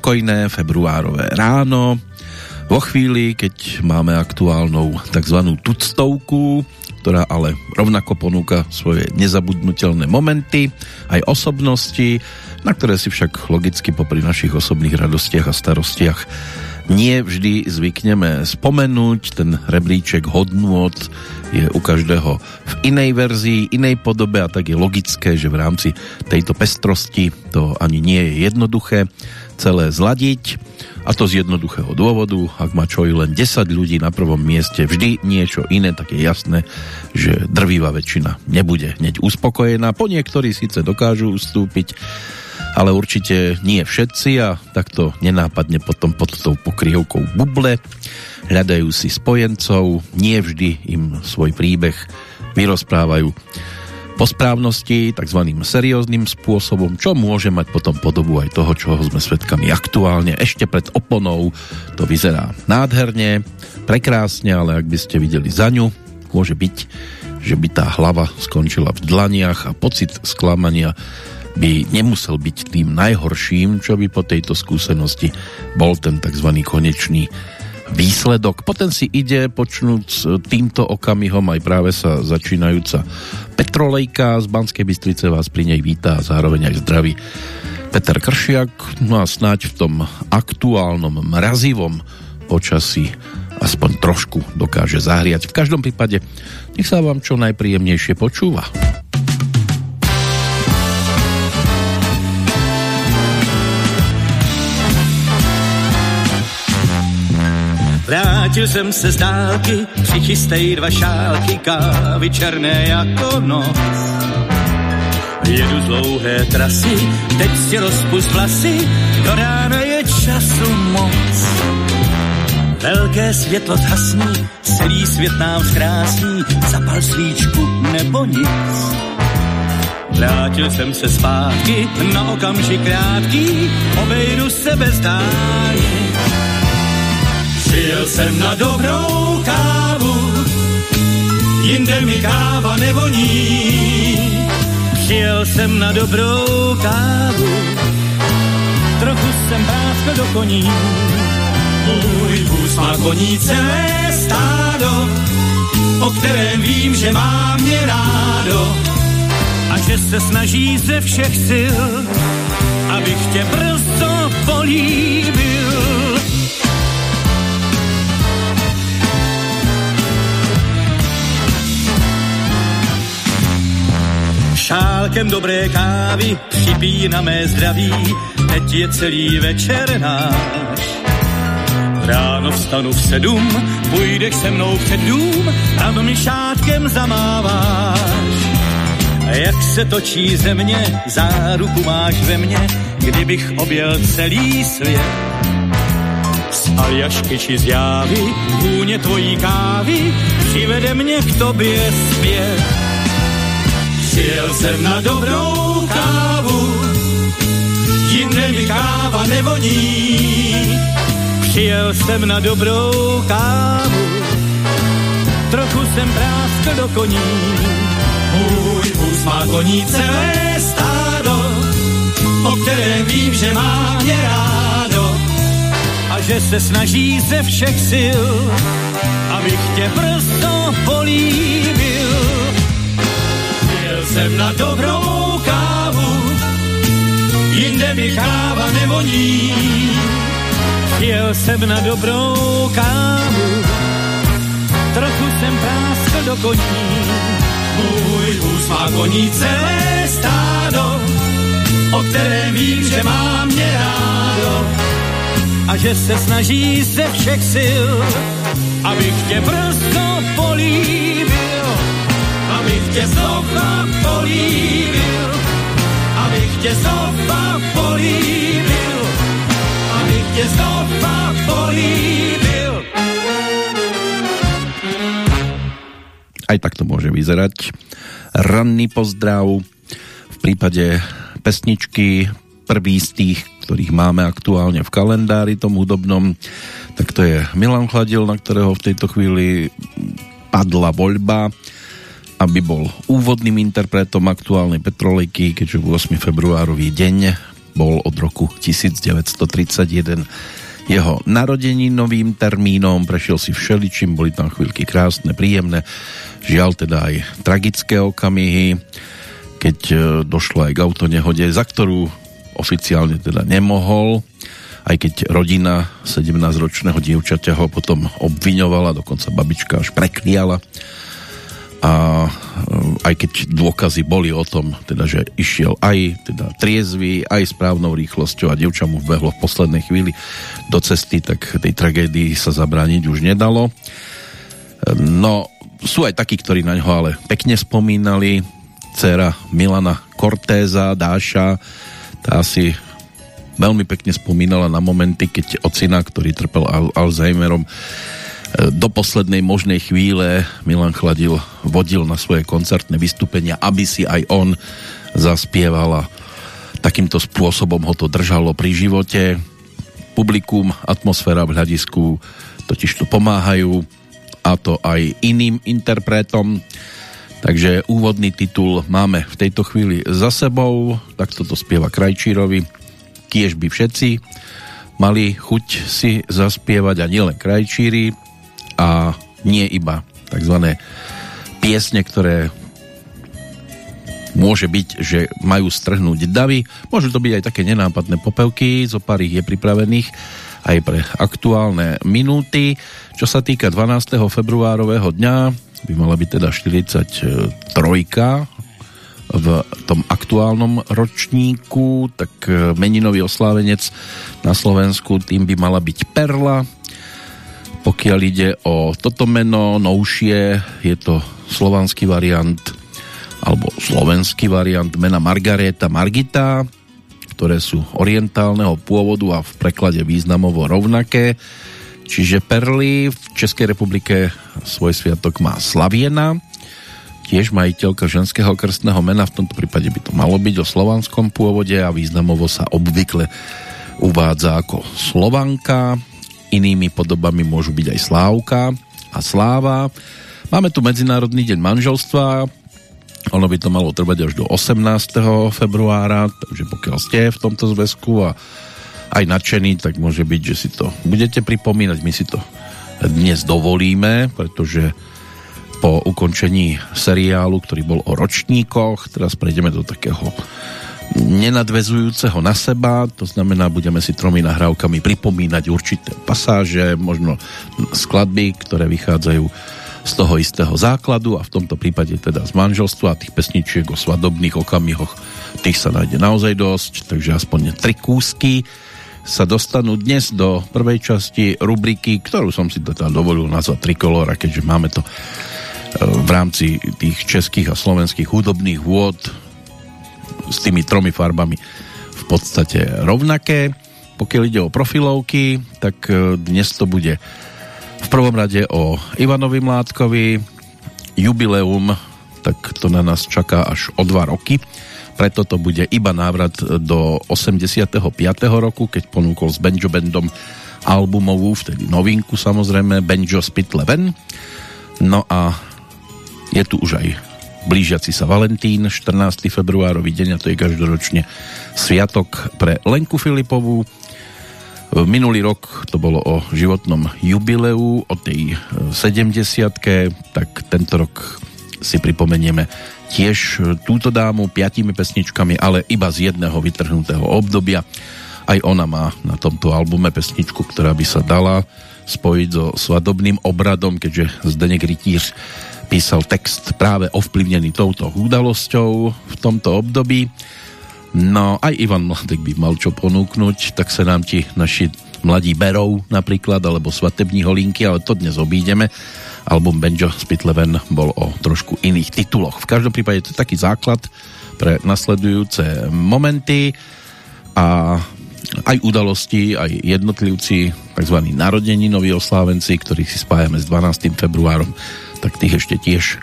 pokojné februárové ráno. Vo chvíli, keď máme aktuálnou tzv. tuctovku, ktorá ale rovnako ponúka svoje nezabudnutelné momenty, aj osobnosti, na ktoré si však logicky popri našich osobných radostiach a starostiach nie vždy zvykneme spomenúť. Ten rebríček hodnôt je u každého v inej verzii, inej podobe a tak je logické, že v rámci tejto pestrosti to ani nie je jednoduché celé zladiť a to z jednoduchého dôvodu, ak má čo i len 10 ľudí na prvom mieste vždy niečo iné, tak je jasné, že drvíva väčšina nebude hneď uspokojená. Po niektorí síce dokážu ustúpiť, ale určite nie všetci a takto nenápadne potom pod tou pokryhovkou buble hľadajú si spojencov, nie vždy im svoj príbeh vyrozprávajú po správnosti, tzv. serióznym spôsobom, čo môže mať potom podobu aj toho, čoho sme svedkami aktuálne. Ešte pred oponou to vyzerá nádherne, prekrásne, ale ak by ste videli za ňu, môže byť, že by tá hlava skončila v dlaniach a pocit sklamania by nemusel byť tým najhorším, čo by po tejto skúsenosti bol ten tzv. konečný výsledok. Potom si ide počnúť s týmto okamihom aj práve sa začínajúca Petrolejka z Banskej Bystrice vás pri nej vítá a zároveň aj zdraví Peter Kršiak. No a snáď v tom aktuálnom mrazivom počasí aspoň trošku dokáže zahriať. V každom prípade nech sa vám čo najpríjemnejšie počúva. Vrátil jsem se z dálky, přichystej dva šálky kávy černé jako noc. Jedu z dlouhé trasy, teď si rozpust vlasy, do rána je času moc. Velké světlo zhasní, celý svět nám zkrásní, zapal svíčku nebo nic. Vrátil jsem se zpátky na okamžik krátký, obejdu se bez dání Přijel jsem na dobrou kávu, jinde mi káva nevoní. Přijel jsem na dobrou kávu, trochu jsem práskl do koní. Můj vůz má koní celé stádo, o kterém vím, že má mě rádo a že se snaží ze všech sil, abych tě brzo políbil. Šálkem dobré kávy chybí na mé zdraví, teď je celý večer náš. Ráno vstanu v sedm, půjdeš se mnou před dům a mi šátkem zamáváš. A jak se točí země, záruku máš ve mně, kdybych objel celý svět. Z Aljašky či z Jávy, vůně tvojí kávy, přivede mě k tobě zpět Přijel jsem na dobrou kávu, jinde mi káva nevoní. Přijel jsem na dobrou kávu, trochu jsem práskl do koní. Můj vůz má koní celé stádo, o kterém vím, že má mě rádo a že se snaží ze všech sil, abych tě brzo políbil jsem na dobrou kávu, jinde mi káva nevoní. Jel jsem na dobrou kávu, trochu jsem práskl do koní. Můj vůz má koní celé stádo, o kterém vím, že má mě rádo a že se snaží ze všech sil, abych tě brzo políbil, tě znova políbil, abych tě znova políbil, abych tě znova políbil. Aj tak to môže vyzerať. Ranný pozdrav v prípade pesničky prvý z tých, ktorých máme aktuálne v kalendári tom hudobnom, tak to je Milan Chladil, na ktorého v tejto chvíli padla voľba aby bol úvodným interpretom aktuálnej Petrolejky, keďže 8. februárový deň bol od roku 1931 jeho novým termínom, prešiel si všeličím, boli tam chvíľky krásne, príjemné, žiaľ teda aj tragické okamihy, keď e, došlo aj k autonehode, za ktorú oficiálne teda nemohol, aj keď rodina 17-ročného dievčaťa ho potom obviňovala, dokonca babička až prekliala a e, aj keď dôkazy boli o tom, teda, že išiel aj teda triezvy, aj správnou rýchlosťou a dievča mu vbehlo v poslednej chvíli do cesty, tak tej tragédii sa zabrániť už nedalo. No, sú aj takí, ktorí na ňo ale pekne spomínali. Cera Milana Cortéza, Dáša, tá si veľmi pekne spomínala na momenty, keď ocina, ktorý trpel Alzheimerom, do poslednej možnej chvíle Milan Chladil vodil na svoje koncertné vystúpenia, aby si aj on zaspieval a takýmto spôsobom ho to držalo pri živote. Publikum, atmosféra v hľadisku totiž to pomáhajú a to aj iným interpretom. Takže úvodný titul máme v tejto chvíli za sebou, tak toto spieva Krajčírovi. Kiež by všetci mali chuť si zaspievať a nielen Krajčíri, a nie iba tzv. piesne, ktoré môže byť, že majú strhnúť davy. Môžu to byť aj také nenápadné popevky, zo pár ich je pripravených aj pre aktuálne minúty. Čo sa týka 12. februárového dňa, by mala byť teda 43 v tom aktuálnom ročníku, tak meninový oslávenec na Slovensku tým by mala byť Perla, pokiaľ ide o toto meno, novšie, je to slovanský variant alebo slovenský variant mena Margareta Margita, ktoré sú orientálneho pôvodu a v preklade významovo rovnaké. Čiže Perly v Českej republike svoj sviatok má Slaviena, tiež majiteľka ženského krstného mena, v tomto prípade by to malo byť o slovanskom pôvode a významovo sa obvykle uvádza ako Slovanka. Inými podobami môžu byť aj Slávka a Sláva. Máme tu Medzinárodný deň manželstva, ono by to malo trvať až do 18. februára, takže pokiaľ ste v tomto zväzku a aj nadšení, tak môže byť, že si to budete pripomínať. My si to dnes dovolíme, pretože po ukončení seriálu, ktorý bol o ročníkoch, teraz prejdeme do takého nenadvezujúceho na seba, to znamená, budeme si tromi nahrávkami pripomínať určité pasáže, možno skladby, ktoré vychádzajú z toho istého základu a v tomto prípade teda z manželstva a tých pesničiek o svadobných okamihoch tých sa nájde naozaj dosť, takže aspoň tri kúsky sa dostanú dnes do prvej časti rubriky, ktorú som si teda dovolil nazvať Trikolora, keďže máme to e, v rámci tých českých a slovenských hudobných vôd s tými tromi farbami v podstate rovnaké. Pokiaľ ide o profilovky, tak e, dnes to bude v prvom rade o Ivanovi Mládkovi, jubileum, tak to na nás čaká až o dva roky. Preto to bude iba návrat do 85. roku, keď ponúkol s Benjo Bandom albumovú, vtedy novinku samozrejme, Benjo Spitleven. No a je tu už aj blížiaci sa Valentín, 14. februárový deň a to je každoročne sviatok pre Lenku Filipovú. Minulý rok to bolo o životnom jubileu, o tej 70 tak tento rok si pripomenieme tiež túto dámu piatimi pesničkami, ale iba z jedného vytrhnutého obdobia. Aj ona má na tomto albume pesničku, ktorá by sa dala spojiť so svadobným obradom, keďže Zdenek Rytíř písal text práve ovplyvnený touto udalosťou v tomto období. No aj Ivan Mladek by mal čo ponúknuť, tak sa nám ti naši mladí berou napríklad, alebo svatební holinky, ale to dnes obídeme. Album Benjo Spitleven bol o trošku iných tituloch. V každom prípade to je taký základ pre nasledujúce momenty a aj udalosti, aj jednotlivci, tzv. narodeninoví oslávenci, ktorých si spájame s 12. februárom tak tých ešte tiež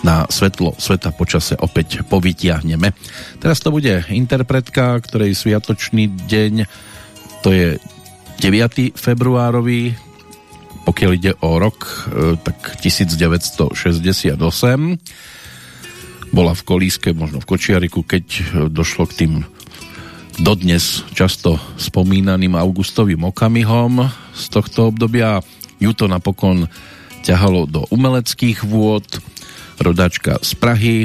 na svetlo sveta počase opäť povytiahneme. Teraz to bude interpretka, ktorej sviatočný deň to je 9. februárový, pokiaľ ide o rok, e, tak 1968 bola v Kolíske, možno v Kočiariku, keď došlo k tým dodnes často spomínaným augustovým okamihom z tohto obdobia. Ju to napokon ťahalo do umeleckých vôd, rodačka z Prahy,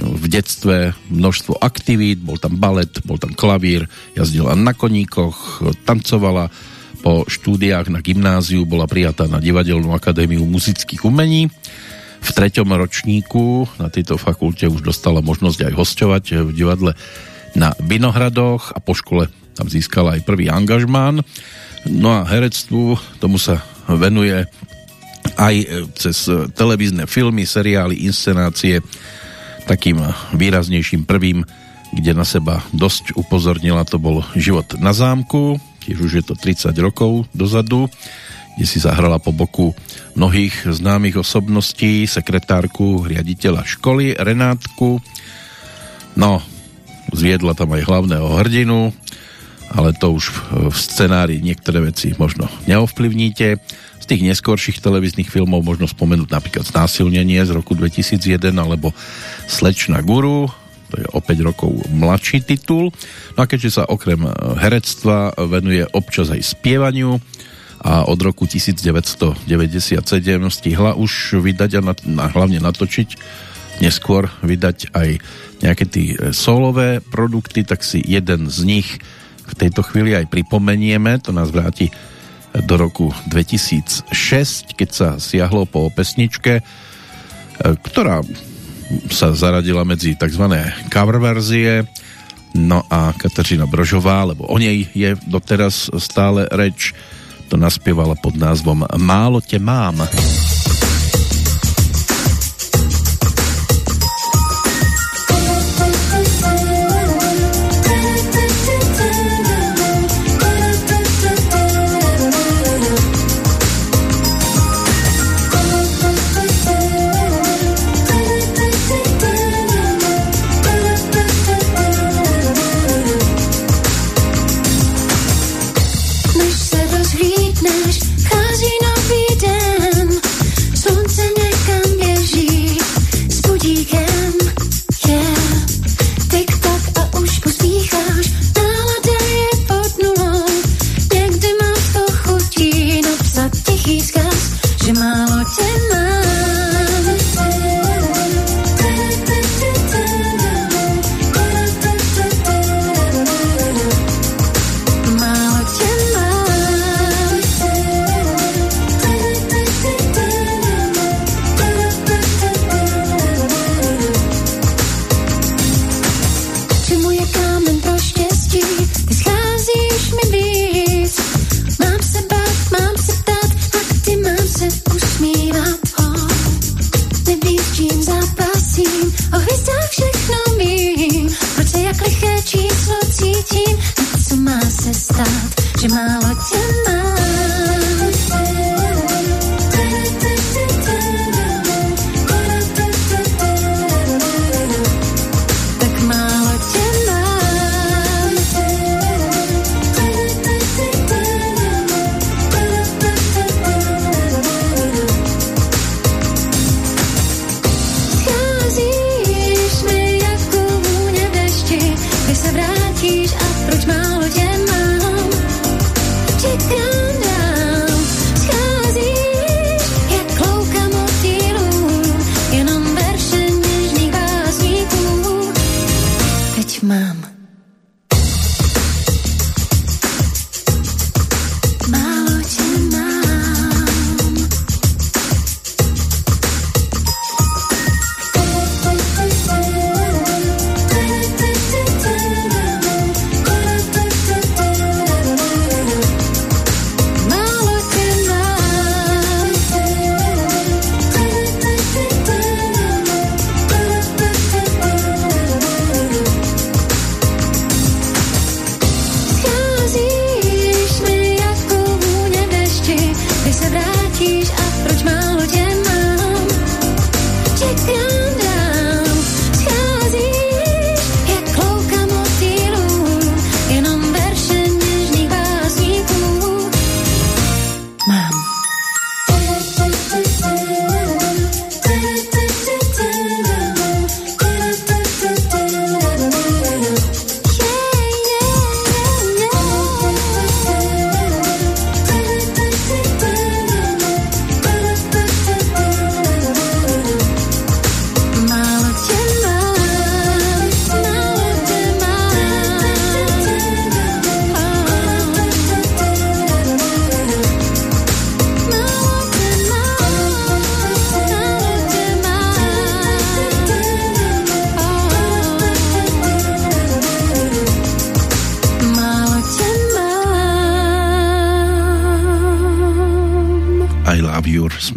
v detstve množstvo aktivít, bol tam balet, bol tam klavír, jazdila na koníkoch, tancovala, po štúdiách na gymnáziu bola prijatá na Divadelnú akadémiu muzických umení. V treťom ročníku na tejto fakulte už dostala možnosť aj hostovať v divadle na Vinohradoch a po škole tam získala aj prvý angažmán. No a herectvu tomu sa venuje aj cez televízne filmy, seriály, inscenácie. Takým výraznejším prvým, kde na seba dosť upozornila, to bol Život na zámku, tiež už je to 30 rokov dozadu, kde si zahrala po boku mnohých známych osobností, sekretárku riaditeľa školy Renátku. No, zviedla tam aj hlavného hrdinu, ale to už v scenári niektoré veci možno neovplyvníte. Z tých neskôrších televíznych filmov možno spomenúť napríklad Znásilnenie z roku 2001 alebo Slečna guru, to je o 5 rokov mladší titul. No a keďže sa okrem e, herectva venuje občas aj spievaniu a od roku 1997 stihla už vydať a nat- a hlavne natočiť neskôr vydať aj nejaké tí e, solové produkty, tak si jeden z nich v tejto chvíli aj pripomenieme, to nás vráti do roku 2006, keď sa siahlo po pesničke, e, ktorá sa zaradila medzi tzv. cover verzie, no a Kateřina Brožová, lebo o nej je doteraz stále reč, to naspievala pod názvom Málo te mám. Málo te mám.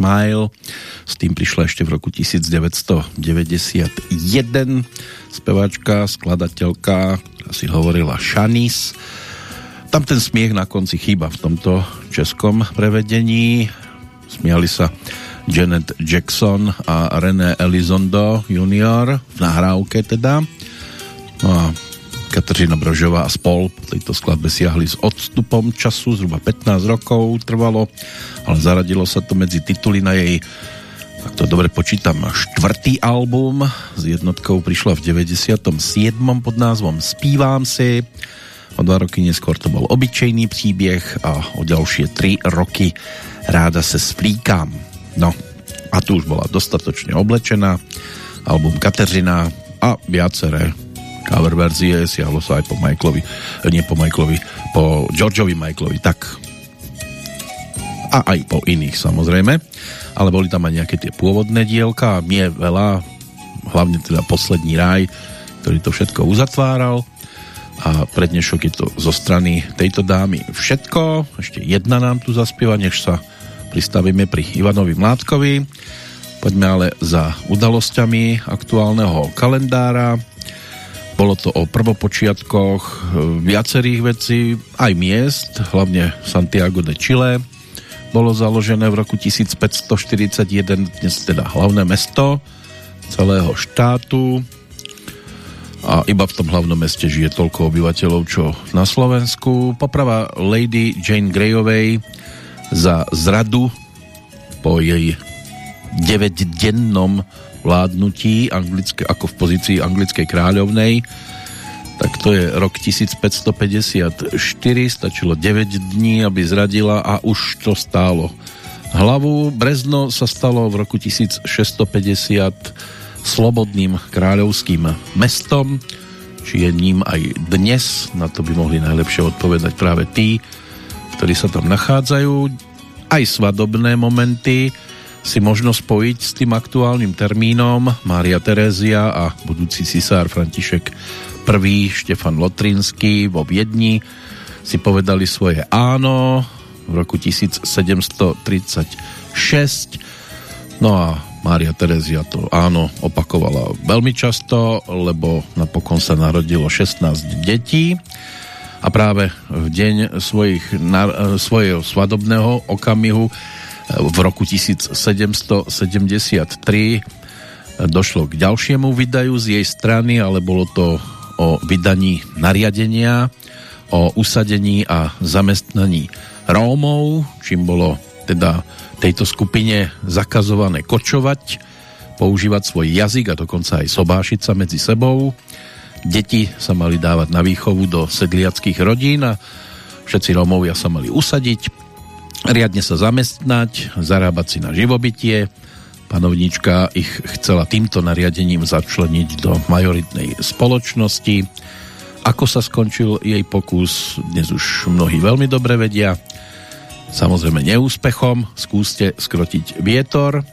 Smile. S tým prišla ešte v roku 1991 speváčka, skladateľka, ktorá si hovorila Shanis. Tam ten smiech na konci chýba v tomto českom prevedení. Smiali sa Janet Jackson a René Elizondo junior v nahrávke teda. No a Kateřina Brožová a spol po tejto skladbe siahli s odstupom času, zhruba 15 rokov trvalo, ale zaradilo sa to medzi tituly na jej ak to dobre počítam, štvrtý album s jednotkou prišla v 97. pod názvom Spívám si. O dva roky neskôr to bol obyčejný příběh a o ďalšie tri roky Ráda se splíkám. No, a tu už bola dostatočne oblečená. Album Kateřina a viaceré cover verzie siahlo sa aj po Michaelovi, nie po Michaelovi, po Georgeovi Michaelovi, tak a aj po iných samozrejme, ale boli tam aj nejaké tie pôvodné dielka a mie veľa, hlavne teda Poslední raj, ktorý to všetko uzatváral a pre dnešok je to zo strany tejto dámy všetko, ešte jedna nám tu zaspieva, než sa pristavíme pri Ivanovi Mládkovi. Poďme ale za udalosťami aktuálneho kalendára. Bolo to o prvopočiatkoch e, viacerých vecí, aj miest, hlavne Santiago de Chile. Bolo založené v roku 1541, dnes teda hlavné mesto celého štátu. A iba v tom hlavnom meste žije toľko obyvateľov, čo na Slovensku. Poprava Lady Jane Greyovej za zradu po jej 9-dennom vládnutí anglické, ako v pozícii anglickej kráľovnej tak to je rok 1554 stačilo 9 dní, aby zradila a už to stálo hlavu. Brezno sa stalo v roku 1650 slobodným kráľovským mestom, či je ním aj dnes, na to by mohli najlepšie odpovedať práve tí, ktorí sa tam nachádzajú. Aj svadobné momenty si možno spojiť s tým aktuálnym termínom. Mária Terézia a budúci cisár František I. Štefan Lotrinsky vo Viedni si povedali svoje áno v roku 1736. No a Mária Terezia to áno opakovala veľmi často, lebo napokon sa narodilo 16 detí a práve v deň svojich, na, svojho svadobného okamihu v roku 1773 došlo k ďalšiemu vydaju z jej strany, ale bolo to o vydaní nariadenia o usadení a zamestnaní Rómov, čím bolo teda tejto skupine zakazované kočovať, používať svoj jazyk a dokonca aj sobášiť sa medzi sebou. Deti sa mali dávať na výchovu do sedliackých rodín a všetci Rómovia sa mali usadiť, riadne sa zamestnať, zarábať si na živobytie. Panovnička ich chcela týmto nariadením začleniť do majoritnej spoločnosti. Ako sa skončil jej pokus, dnes už mnohí veľmi dobre vedia. Samozrejme neúspechom, skúste skrotiť vietor,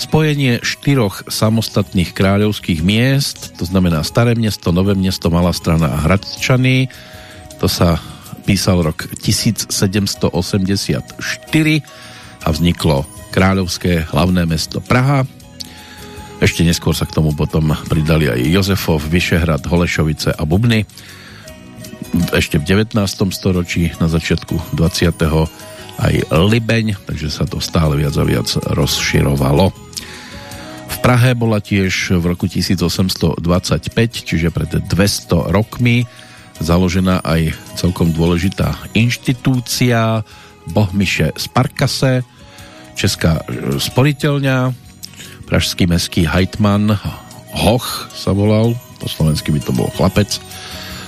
Spojenie štyroch samostatných kráľovských miest, to znamená Staré mesto, Nové mesto, Malá strana a Hradčany, to sa písal rok 1784 a vzniklo kráľovské hlavné mesto Praha. Ešte neskôr sa k tomu potom pridali aj Jozefov, Vyšehrad, Holešovice a Bubny. Ešte v 19. storočí, na začiatku 20. aj Libeň, takže sa to stále viac a viac rozširovalo. Prahe bola tiež v roku 1825, čiže pred 200 rokmi, založená aj celkom dôležitá inštitúcia Bohmiše Sparkase, Česká e, sporiteľňa, pražský meský hajtman Hoch sa volal, po slovensky by to bol chlapec,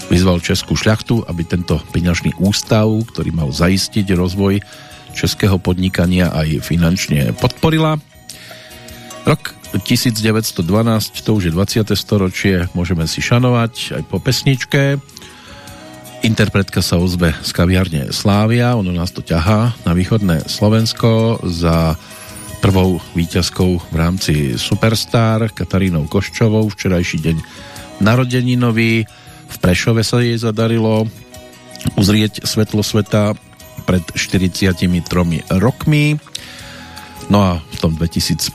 vyzval Českú šľachtu, aby tento peňažný ústav, ktorý mal zaistiť rozvoj českého podnikania aj finančne podporila. Rok 1912, to už je 20. storočie, môžeme si šanovať aj po pesničke. Interpretka sa ozve z kaviarne Slávia, ono nás to ťahá na východné Slovensko za prvou výťazkou v rámci Superstar Katarínou Koščovou, včerajší deň narodeninový. V Prešove sa jej zadarilo uzrieť svetlo sveta pred 43 rokmi No a v tom 2005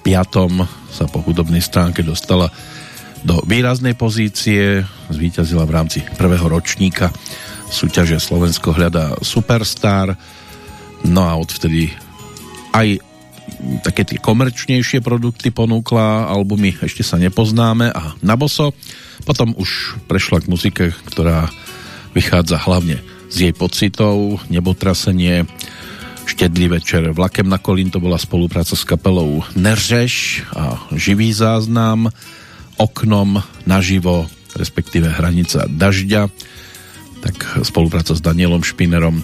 sa po hudobnej stránke dostala do výraznej pozície, zvíťazila v rámci prvého ročníka súťaže Slovensko hľadá Superstar, no a odvtedy aj také tie komerčnejšie produkty ponúkla, albumy ešte sa nepoznáme a na boso. Potom už prešla k muzike, ktorá vychádza hlavne z jej pocitov, nebotrasenie, štedlý večer vlakem na Kolín, to bola spolupráca s kapelou Neržeš a živý záznam, oknom naživo, respektíve hranica dažďa, tak spolupráca s Danielom Špinerom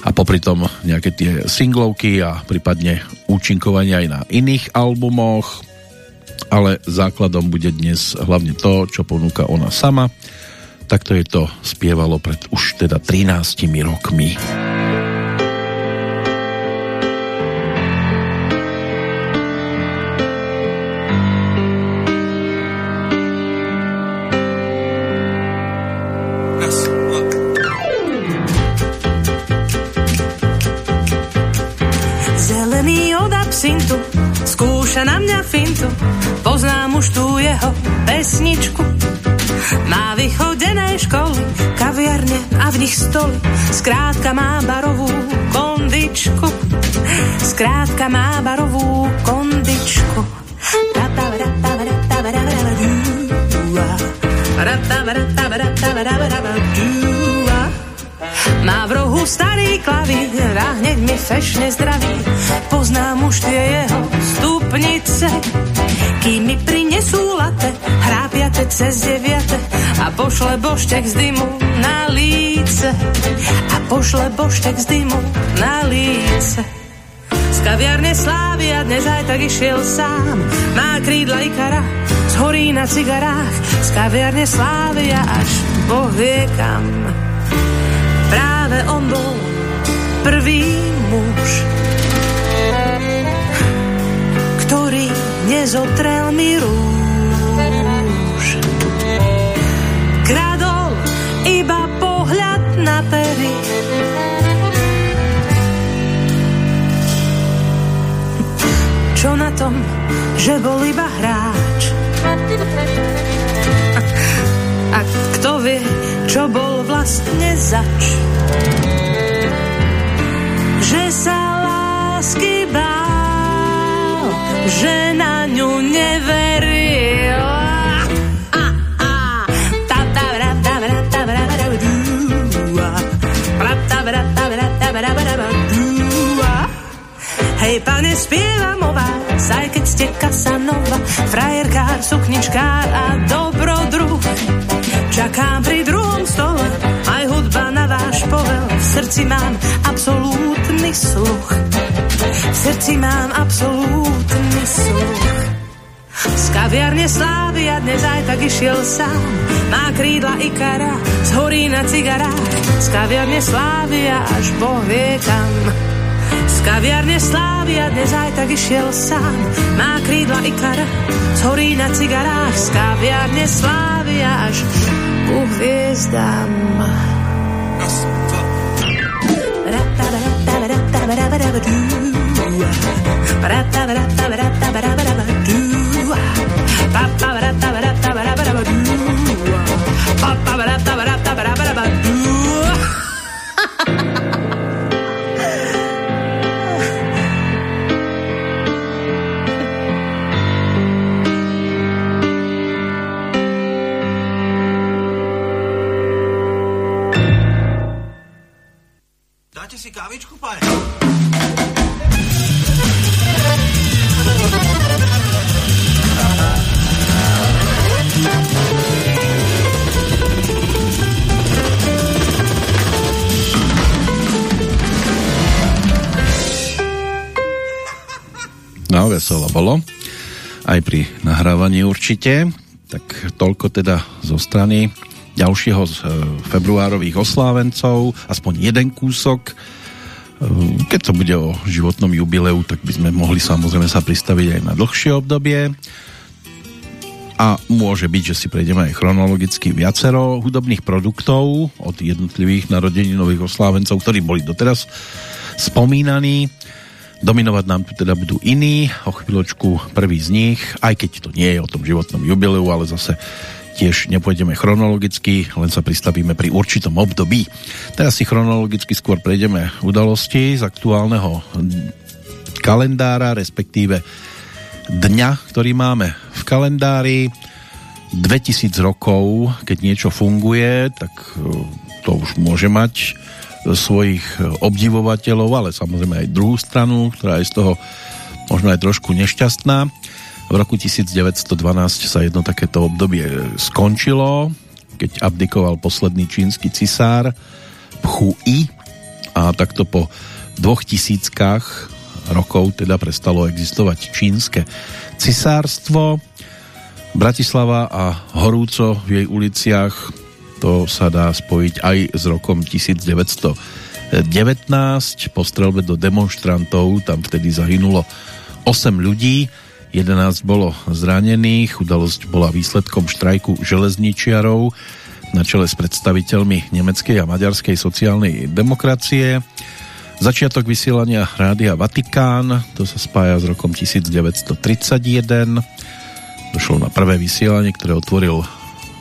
a popri tom nejaké tie singlovky a prípadne účinkovania aj na iných albumoch, ale základom bude dnes hlavne to, čo ponúka ona sama. Takto je to spievalo pred už teda 13 rokmi. Fintu, poznám už tú jeho pesničku. Má vychodené školy, kaviarne a v nich stoly, skrátka má barovú kondičku. Skrátka má barovú kondičku. Má v rohu starý klavír a hneď mi fešne zdraví. Poznám už tie jeho stupnice, kým mi prinesú late, hrápiate cez deviate a pošle boštek z dymu na líce. A pošle boštek z dymu na líce. Z kaviarne a dnes aj tak išiel sám. Má krídla ikara, zhorí na cigarách. Z kaviarne slávy a až Boh vie kam. Práve on bol prvý muž, nezotrel mi rúž. Kradol iba pohľad na pery. Čo na tom, že bol iba hráč? A kto vie, čo bol vlastne zač? Že sa lásky bál že na pane, spievam o vás, aj keď ste Kasanova, frajerkár, sukničkár a dobrodruh. Čakám pri druhom stole, aj hudba na váš povel, v srdci mám absolútny sluch. V srdci mám absolútny sluch. Z kaviarne slávy a dnes aj tak išiel sám. Má krídla Ikara, zhorí na cigarách. Z kaviarne slávy a až Boh vie kam. Z kaviarne slávy a dnes aj tak išiel sám. Má krídla Ikara, zhorí na cigarách. Z kaviarne slávy a až Boh hviezdam. Raz, kávičku, pane? No, veselo bolo. Aj pri nahrávaní určite. Tak toľko teda zo strany ďalšieho z e, februárových oslávencov, aspoň jeden kúsok. Keď to bude o životnom jubileu, tak by sme mohli samozrejme sa pristaviť aj na dlhšie obdobie. A môže byť, že si prejdeme aj chronologicky viacero hudobných produktov od jednotlivých narodeninových oslávencov, ktorí boli doteraz spomínaní Dominovať nám tu teda budú iní, o chvíľočku prvý z nich, aj keď to nie je o tom životnom jubileu, ale zase tiež nepôjdeme chronologicky, len sa pristavíme pri určitom období. Teraz si chronologicky skôr prejdeme udalosti z aktuálneho kalendára, respektíve dňa, ktorý máme v kalendári. 2000 rokov, keď niečo funguje, tak e, to už môže mať svojich obdivovateľov, ale samozrejme aj druhú stranu, ktorá je z toho možno aj trošku nešťastná. V roku 1912 sa jedno takéto obdobie skončilo, keď abdikoval posledný čínsky cisár Pchu I a takto po dvoch tisíckach rokov teda prestalo existovať čínske cisárstvo. Bratislava a horúco v jej uliciach to sa dá spojiť aj s rokom 1919 po strelbe do demonstrantov tam vtedy zahynulo 8 ľudí 11 bolo zranených udalosť bola výsledkom štrajku železničiarov na čele s predstaviteľmi nemeckej a maďarskej sociálnej demokracie Začiatok vysielania Rádia Vatikán, to sa spája s rokom 1931. Došlo na prvé vysielanie, ktoré otvoril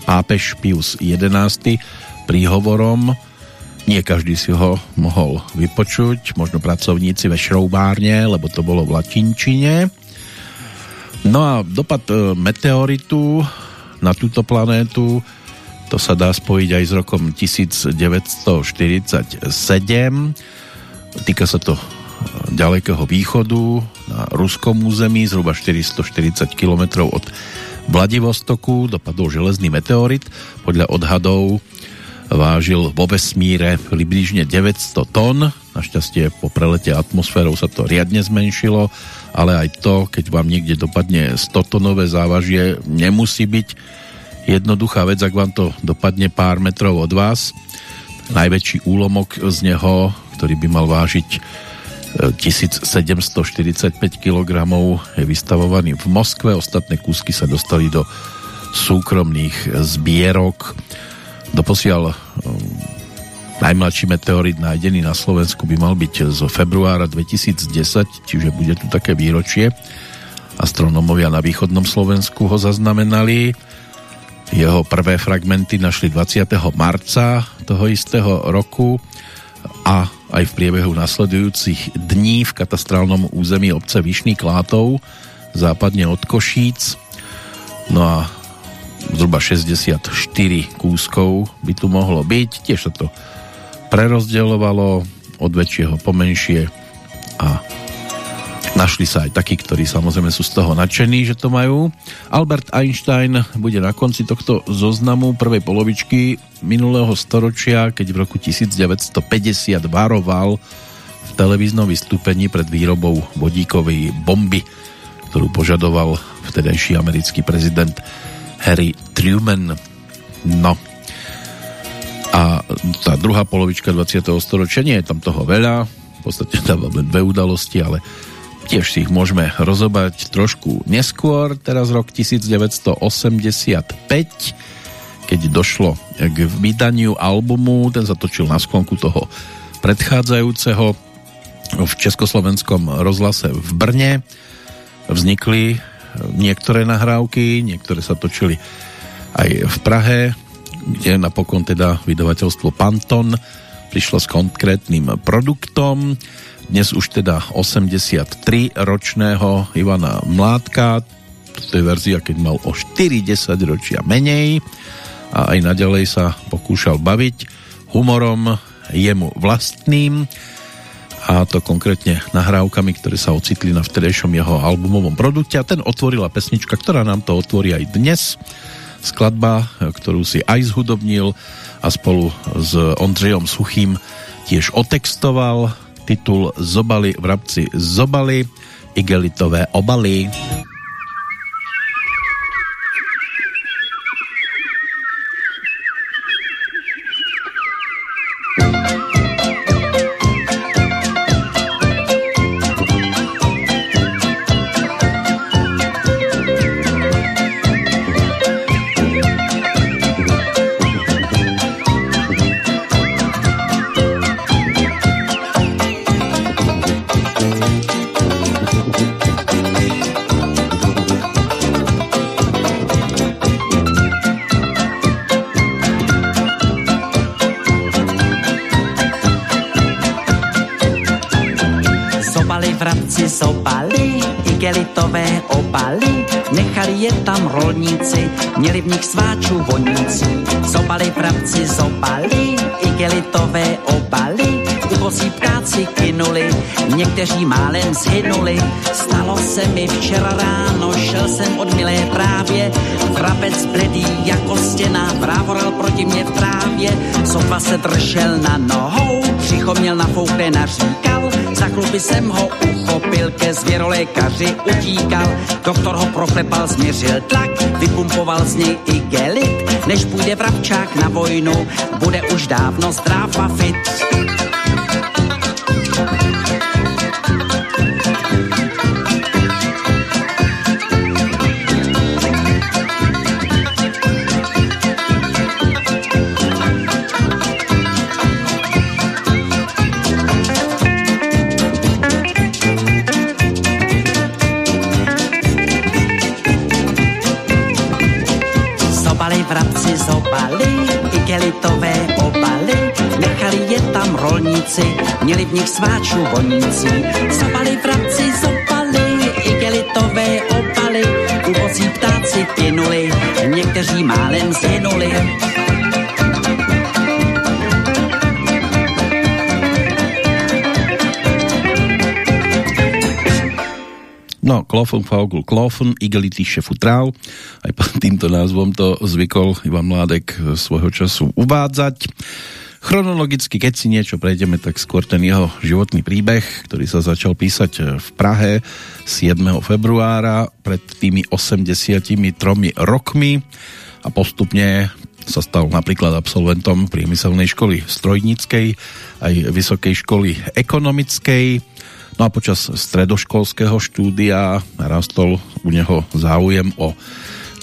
pápež Pius XI príhovorom. Nie každý si ho mohol vypočuť, možno pracovníci ve šroubárne, lebo to bolo v latinčine. No a dopad e, meteoritu na túto planétu to sa dá spojiť aj s rokom 1947 Týka sa to e, ďalekého východu na ruskom území, zhruba 440 km od Vladivostoku dopadol železný meteorit. Podľa odhadov vážil vo vesmíre približne 900 tón. Našťastie po prelete atmosférou sa to riadne zmenšilo, ale aj to, keď vám niekde dopadne 100 tonové závažie, nemusí byť jednoduchá vec, ak vám to dopadne pár metrov od vás. Najväčší úlomok z neho ktorý by mal vážiť 1745 e, kg je vystavovaný v Moskve, ostatné kúsky sa dostali do súkromných zbierok. Doposiaľ najmladší meteorit nájdený na Slovensku by mal byť zo februára 2010, čiže bude tu také výročie. Astronomovia na východnom Slovensku ho zaznamenali. Jeho prvé fragmenty našli 20. marca toho istého roku a aj v priebehu nasledujúcich dní v katastrálnom území obce Vyšný Klátov západne od Košíc. No a zhruba 64 kúskov by tu mohlo byť. Tiež sa to prerozdeľovalo od väčšieho po a Našli sa aj takí, ktorí samozrejme sú z toho nadšení, že to majú. Albert Einstein bude na konci tohto zoznamu prvej polovičky minulého storočia, keď v roku 1950 varoval v televíznom vystúpení pred výrobou vodíkovej bomby, ktorú požadoval vtedajší americký prezident Harry Truman. No. A tá druhá polovička 20. storočia, nie je tam toho veľa, v podstate tam máme dve udalosti, ale Tiež si ich môžeme rozobať trošku neskôr, teraz rok 1985, keď došlo k vydaniu albumu, ten zatočil na sklonku toho predchádzajúceho v Československom rozhlase v Brne. Vznikli niektoré nahrávky, niektoré sa točili aj v Prahe, kde napokon teda vydavateľstvo Panton prišlo s konkrétnym produktom. Dnes už teda 83 ročného Ivana Mládka to je verzia, keď mal o 40 ročia menej a aj naďalej sa pokúšal baviť humorom jemu vlastným a to konkrétne nahrávkami, ktoré sa ocitli na vtedejšom jeho albumovom produkte a ten otvorila pesnička, ktorá nám to otvorí aj dnes skladba, ktorú si aj zhudobnil a spolu s Ondřejom Suchým tiež otextoval titul Zobali vrabci zobali, igelitové obaly. Zobali vrabci zobali, igelitové obaly, nechali je tam rolníci, měli v nich sváčů vonící. Zobali vrabci zobali, igelitové obaly, ubosí ptáci kynuli, někteří málem zhynuli. Stalo se mi včera ráno, šel jsem od milé právě, vrabec bledý jako stěna, vrávoral proti mě v trávě, sotva se držel na nohou, přicho měl nafoukné naříkal, za kluby jsem ho uchopil, ke zvěrolékaři utíkal, doktor ho proklepal, změřil tlak, vypumpoval z něj i gelit, než půjde vrabčák na vojnu, bude už dávno zdrav a fit. Igelitové obaly, nechali je tam rolníci, měli v nich sváčů vonící. Zobali vrabci zobali, igelitové obaly, ubozí ptáci plynuli, někteří málem zhynuli. No, Klofen, Faugl, Klofen, Igelitýše Futrál. Aj pod týmto názvom to zvykol Ivan Mládek svojho času uvádzať. Chronologicky, keď si niečo prejdeme, tak skôr ten jeho životný príbeh, ktorý sa začal písať v Prahe 7. februára pred tými 83 rokmi a postupne sa stal napríklad absolventom priemyselnej školy strojníckej aj vysokej školy ekonomickej No a počas stredoškolského štúdia rastol u neho záujem o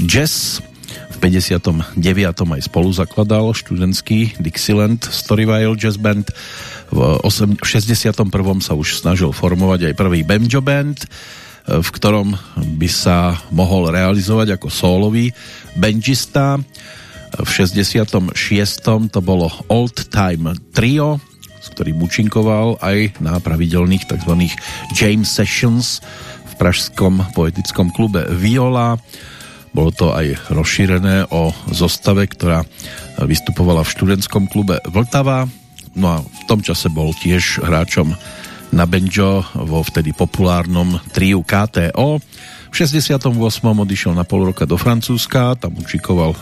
jazz. V 59. aj spolu zakladal študentský Dixieland Storyville Jazz Band. V 61. sa už snažil formovať aj prvý banjo band, v ktorom by sa mohol realizovať ako solový banjista. V 66. to bolo Old Time Trio, s ktorým účinkoval aj na pravidelných tzv. James Sessions v pražskom poetickom klube Viola. Bolo to aj rozšírené o zostave, ktorá vystupovala v študentskom klube Vltava. No a v tom čase bol tiež hráčom na banjo vo vtedy populárnom triu KTO. V 68. odišiel na pol roka do Francúzska, tam učikoval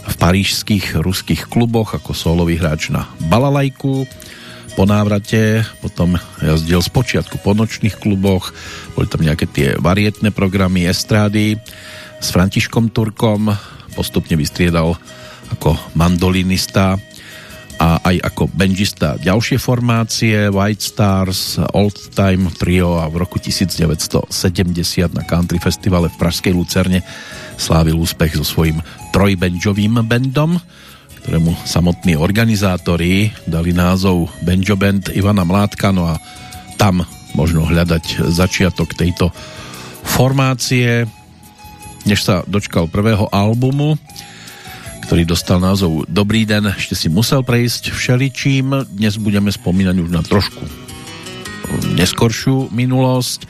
v parížských ruských kluboch ako solový hráč na balalajku po návrate, potom jazdil spočiatku po nočných kluboch, boli tam nejaké tie varietné programy, estrády s Františkom Turkom, postupne vystriedal ako mandolinista a aj ako benžista ďalšie formácie White Stars, Old Time Trio a v roku 1970 na Country Festivale v Pražskej Lucerne slávil úspech so svojím trojbenžovým bandom ktorému samotní organizátori dali názov Benjo Band Ivana Mládka, no a tam možno hľadať začiatok tejto formácie, než sa dočkal prvého albumu, ktorý dostal názov Dobrý den, ešte si musel prejsť všeličím. Dnes budeme spomínať už na trošku neskoršiu minulosť,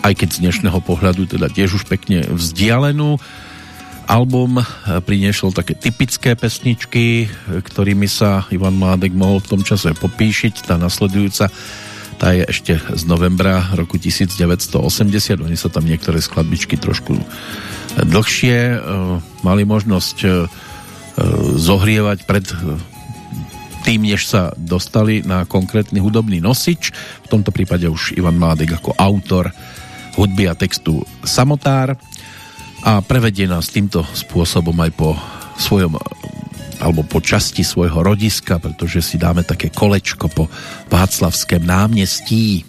aj keď z dnešného pohľadu teda tiež už pekne vzdialenú album eh, priniesol také typické pesničky, ktorými sa Ivan Mládek mohol v tom čase popíšiť. Tá nasledujúca tá je ešte z novembra roku 1980. Oni sa tam niektoré skladbičky trošku dlhšie eh, mali možnosť zohrievať pred tým, než sa dostali na konkrétny hudobný nosič. V tomto prípade už Ivan Mládek ako autor hudby a textu samotár a prevedie nás týmto spôsobom aj po svojom alebo po časti svojho rodiska, pretože si dáme také kolečko po Václavském námestí.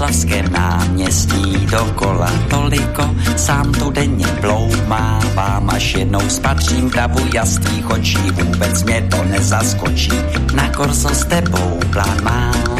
Václavském náměstí dokola toliko, sám tu denně bloumám. mávám, až jednou spatřím davu jasných očí, vůbec mě to nezaskočí, na korzo s tebou plán mám.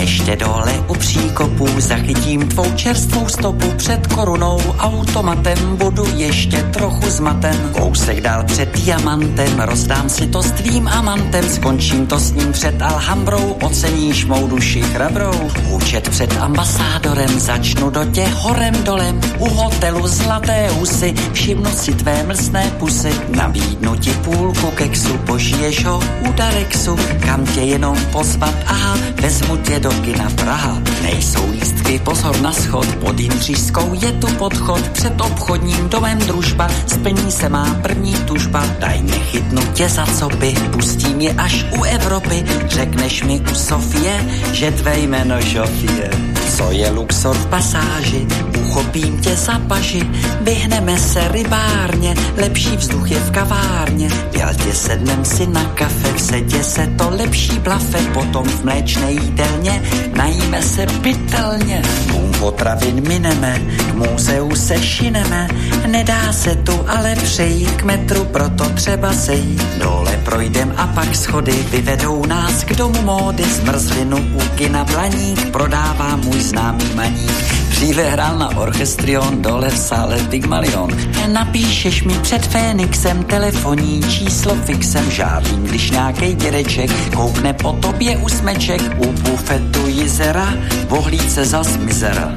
Ještě dole u příkopu zachytím tvou čerstvou stopu před korunou automatem. Budu ještě trochu zmaten. Kousek dál před diamantem. Rozdám si to s tvým amantem, skončím to s ním před Alhambrou, oceníš mou duši chrabrou. Účet před ambasádorem. Začnu do tě horem dolem, u hotelu Zlaté husy, všimnu si tvé mlsné pusy, nabídnu ti půlku keksu, požiješ ho u Darexu, kam tě jenom pozvat, aha, vezmu tě do kina Praha. Nejsou lístky, pozor na schod, pod Jindřížskou je tu podchod, před obchodním domem družba, splní se má první tužba. Daj mě chytnu tě za copy, pustím je až u Evropy, řekneš mi u Sofie, že tvé jméno Žofie. Co je Luxor v pasáži, uchopím tě za paži, vyhneme se rybárně, lepší vzduch je v kavárně. V Jaltě sednem si na kafe, v sedě se to lepší blafe, potom v mléčné jídelně najíme se pitelně. Dům potravin mineme, k muzeu se šineme, nedá se tu ale přejít k metru, proto třeba sejít. Dole projdem a pak schody vyvedou nás k domu módy, zmrzlinu u kina Blaník prodává můj známý maník. Dříve hrál na orchestrion, dole v sále Pygmalion. Napíšeš mi před Fénixem telefonní číslo fixem, žádný, když nějaký dědeček koukne po tobě u smeček, u bufetu jizera, vohlíce zas mizera.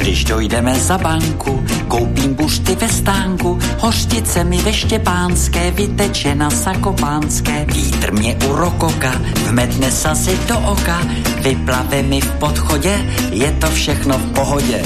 Když dojdeme za banku, koupím bušty ve stánku, hořtice mi ve Štěpánské, vyteče na Sakopánské. Vítr mě u rokoka, vmetne sazy do oka, vyplave mi v podchodě, je to všechno v pohodě.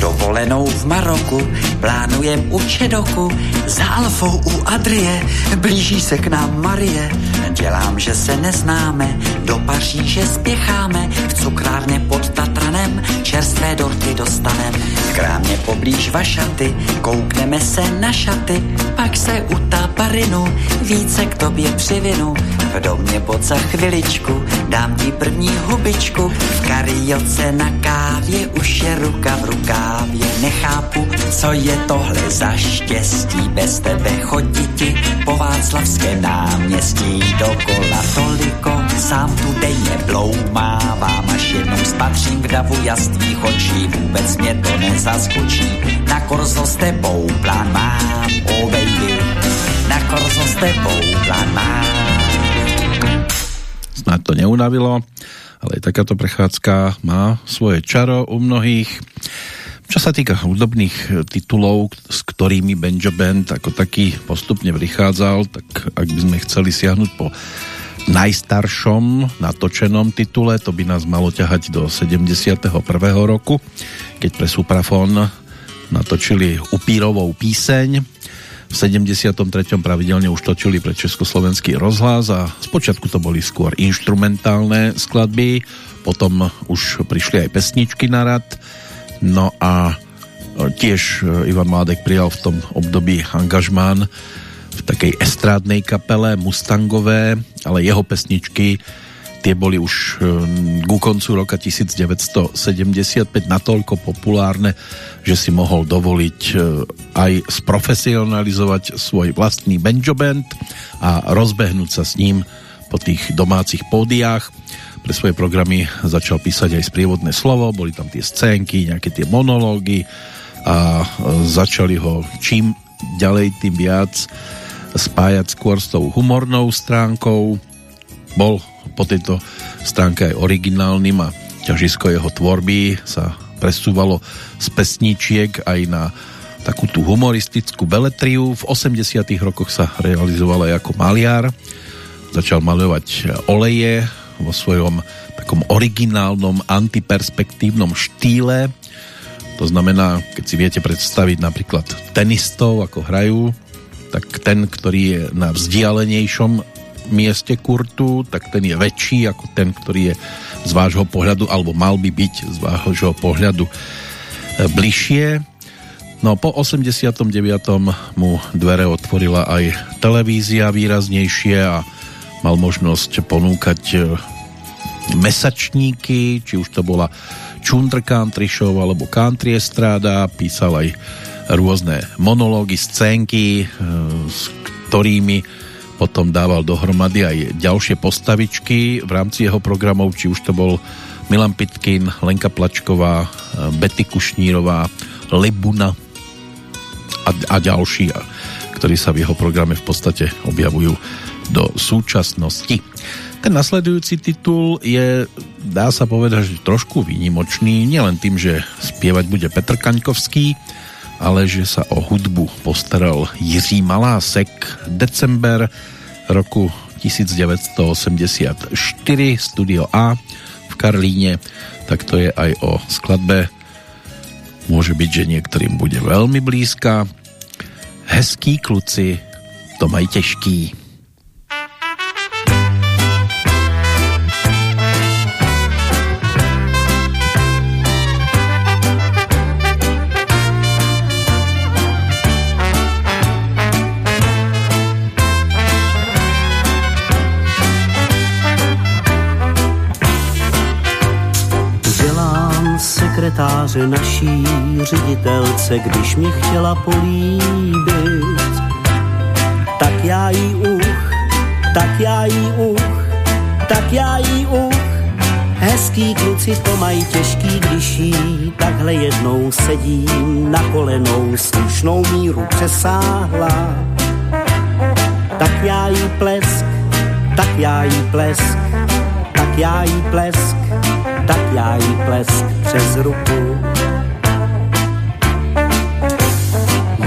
Dovolenou v Maroku, plánujem u Čedoku, za Alfou u Adrie, blíží se k nám Marie. Dělám, že se neznáme, do Paříže spěcháme, v cukrárně pod Tatranem, čerstvé dorty dostanem. Krámě poblíž Vašaty, koukneme se na šaty, pak se u Taparinu více k tobě přivinu. V domě pod za chviličku, dám ti první hubičku, v karioce na kávě už je ruka v rukávě. Nechápu, co je tohle za štěstí, bez tebe choditi po Václavském náměstí dokola toliko, sám tu denně bloumávám, až jednou spatřím v davu jasných očí, vůbec mě to nezaskočí. Na korzo s tebou plán mám, oh baby, na korzo s tebou plán mám. Snad to neunavilo, ale aj takáto prechádzka má svoje čaro u mnohých. Čo sa týka hudobných titulov, s ktorými Benjo Band ako taký postupne prichádzal, tak ak by sme chceli siahnuť po najstaršom natočenom titule, to by nás malo ťahať do 71. roku, keď pre Suprafon natočili upírovou píseň. V 73. pravidelne už točili pre Československý rozhlas a spočiatku to boli skôr instrumentálne skladby, potom už prišli aj pesničky na rad, no a tiež Ivan Mládek prijal v tom období angažmán v takej estrádnej kapele Mustangové, ale jeho pesničky tie boli už ku koncu roka 1975 natoľko populárne, že si mohol dovoliť aj sprofesionalizovať svoj vlastný banjo band a rozbehnúť sa s ním po tých domácich pódiách. Pre svoje programy začal písať aj sprievodné slovo, boli tam tie scénky, nejaké tie monológy a začali ho čím ďalej, tým viac spájať skôr s tou humornou stránkou. Bol po tejto stránke aj originálnym a ťažisko jeho tvorby sa presúvalo z pesníčiek aj na takú tú humoristickú beletriu. V 80 rokoch sa realizoval aj ako maliar. Začal maľovať oleje vo svojom takom originálnom antiperspektívnom štýle. To znamená, keď si viete predstaviť napríklad tenistov, ako hrajú, tak ten, ktorý je na vzdialenejšom mieste kurtu, tak ten je väčší ako ten, ktorý je z vášho pohľadu, alebo mal by byť z vášho pohľadu e, bližšie. No po 89. mu dvere otvorila aj televízia výraznejšie a mal možnosť ponúkať e, mesačníky, či už to bola Chunder Country Show alebo Country Estráda, písal aj rôzne monológy, scénky, e, s ktorými potom dával dohromady aj ďalšie postavičky v rámci jeho programov, či už to bol Milan Pitkin, Lenka Plačková, e, Betty Kušnírová, Libuna a, a ďalší, ktorí sa v jeho programe v podstate objavujú do súčasnosti. Ten nasledujúci titul je, dá sa povedať, že trošku výnimočný, nielen tým, že spievať bude Petr Kaňkovský, ale že sa o hudbu postaral Jiří Malásek. December roku 1984, Studio A v Karlíne, tak to je aj o skladbe. Môže byť, že niektorým bude veľmi blízka. Hezký kluci to mají těžký. Sekretáře naší ředitelce, když mě chtěla políbit. Tak já jí uch, tak já jí uch, tak já jí uch. Hezký kluci to mají těžký, když jí takhle jednou sedím na kolenou, slušnou míru přesáhla. Tak já jí plesk, tak já jí plesk, tak já jí plesk plesk přes ruku.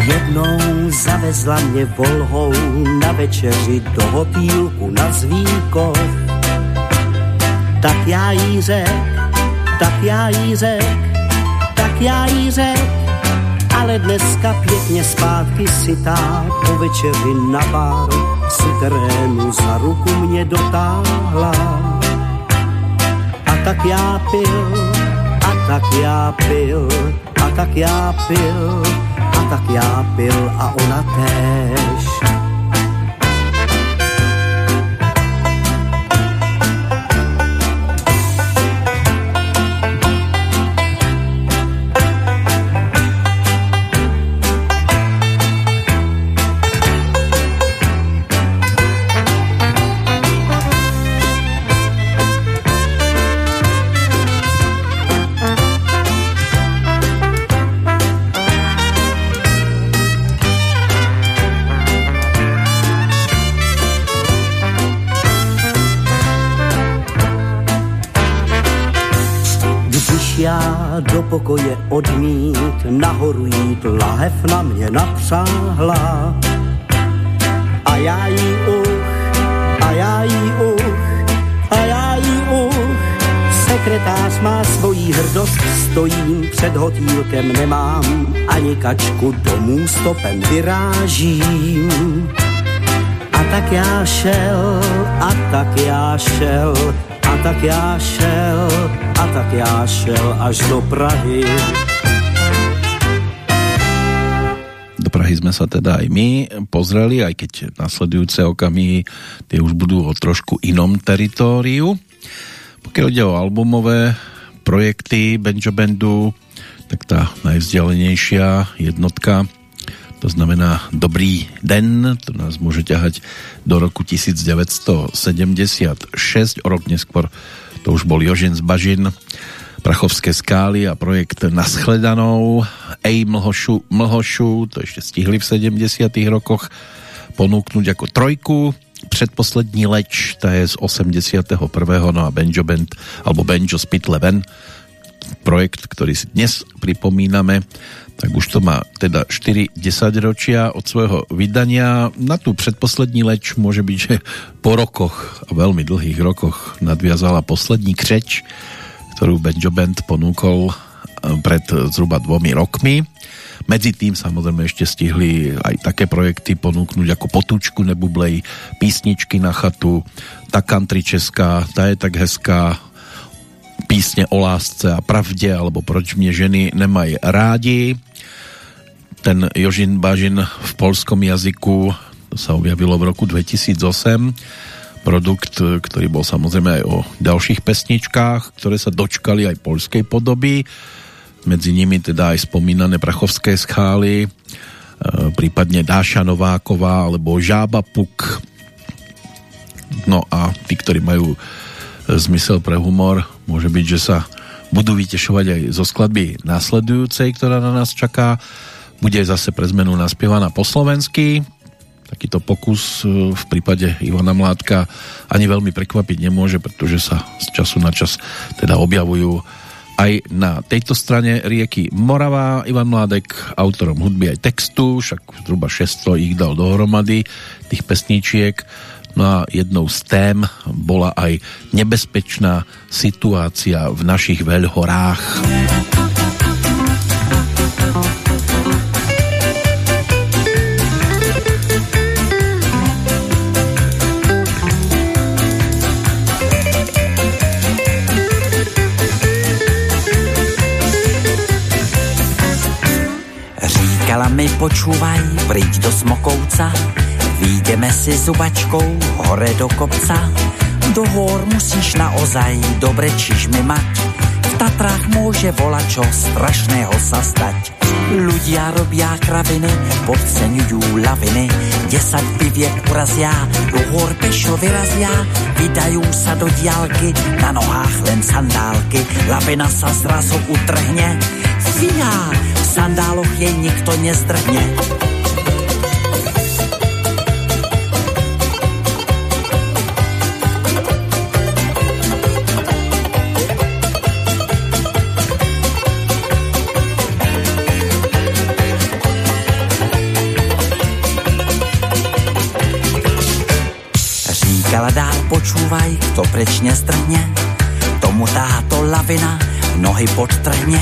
Jednou zavezla mě volhou na večeři do hotýlku na Zvíkov. Tak já jí řek, tak já jí řek, tak já jí řek, ale dneska pěkně zpátky si tá po večeři na bar terénu za ruku mě dotáhla tak já pil, a tak já pil, a tak já pil, a tak já pil a ona též. Pokoje odmít, nahoru jít, lahev na mě napřáhla. A já jí uch, a já jí uch, a já jí uch. Sekretář má svojí hrdost, stojím před hotýlkem, nemám ani kačku, domů stopem vyrážím. A tak já šel, a tak já šel, a tak já šel, a tak já šel až do Prahy. Do Prahy sme sa teda aj my pozreli, aj keď nasledujúce okamihy tie už budú o trošku inom teritóriu. Pokiaľ ide o albumové projekty Benjo Bandu, tak tá najvzdialenejšia jednotka to znamená Dobrý den, to nás môže ťahať do roku 1976, o rok neskôr to už bol Jožin z Bažin, Prachovské skály a projekt Naschledanou, Ej Mlhošu, Mlhošu, to ešte stihli v 70 rokoch ponúknuť ako trojku, predposlední leč, tá je z 81. no a Benjo Band, alebo Benjo Spitle Ven, projekt, ktorý si dnes pripomíname, tak už to má teda 4 10 ročia od svojho vydania. Na tú predposlední leč môže byť, že po rokoch, a veľmi dlhých rokoch nadviazala poslední křeč, ktorú Benjo Band ponúkol e, pred zhruba dvomi rokmi. Medzi tým samozrejme ešte stihli aj také projekty ponúknuť ako Potúčku nebublej, Písničky na chatu, tá country česká, tá je tak hezká, písne o lásce a pravde, alebo proč mě ženy nemají rádi. Ten Jožin Bažin v polskom jazyku to sa objavilo v roku 2008 produkt, ktorý bol samozrejme aj o ďalších pesničkách, ktoré sa dočkali aj polskej podoby. medzi nimi teda aj spomínané Prachovské skály, e, prípadne Dáša Nováková alebo Žába Puk. No a tí, ktorí majú zmysel pre humor, môže byť, že sa budú vytešovať aj zo skladby následujúcej, ktorá na nás čaká. Bude zase pre zmenu naspievaná po slovensky. Takýto pokus e, v prípade Ivana Mládka ani veľmi prekvapiť nemôže, pretože sa z času na čas teda objavujú aj na tejto strane rieky Morava. Ivan Mládek, autorom hudby aj textu, však zhruba 600 ich dal dohromady, tých pesničiek No a jednou z tém bola aj nebezpečná situácia v našich veľhorách. Říkala mi počúvaj, príď do Smokouca, Výjdeme si zubačkou hore do kopca, do hor musíš naozaj dobre čižmy mať. V Tatrách môže čo strašného sa stať. Ľudia robia kraviny, podceňujú laviny, 10 piviek urazia, do hor pešo vyrazia, vydajú sa do diálky, na nohách len sandálky, lavina sa zrazu utrhne. Fia, v sandáloch jej nikto nezdrhne. Počúvaj, kto preč nestrhne, tomu táto lavina nohy podtrhne.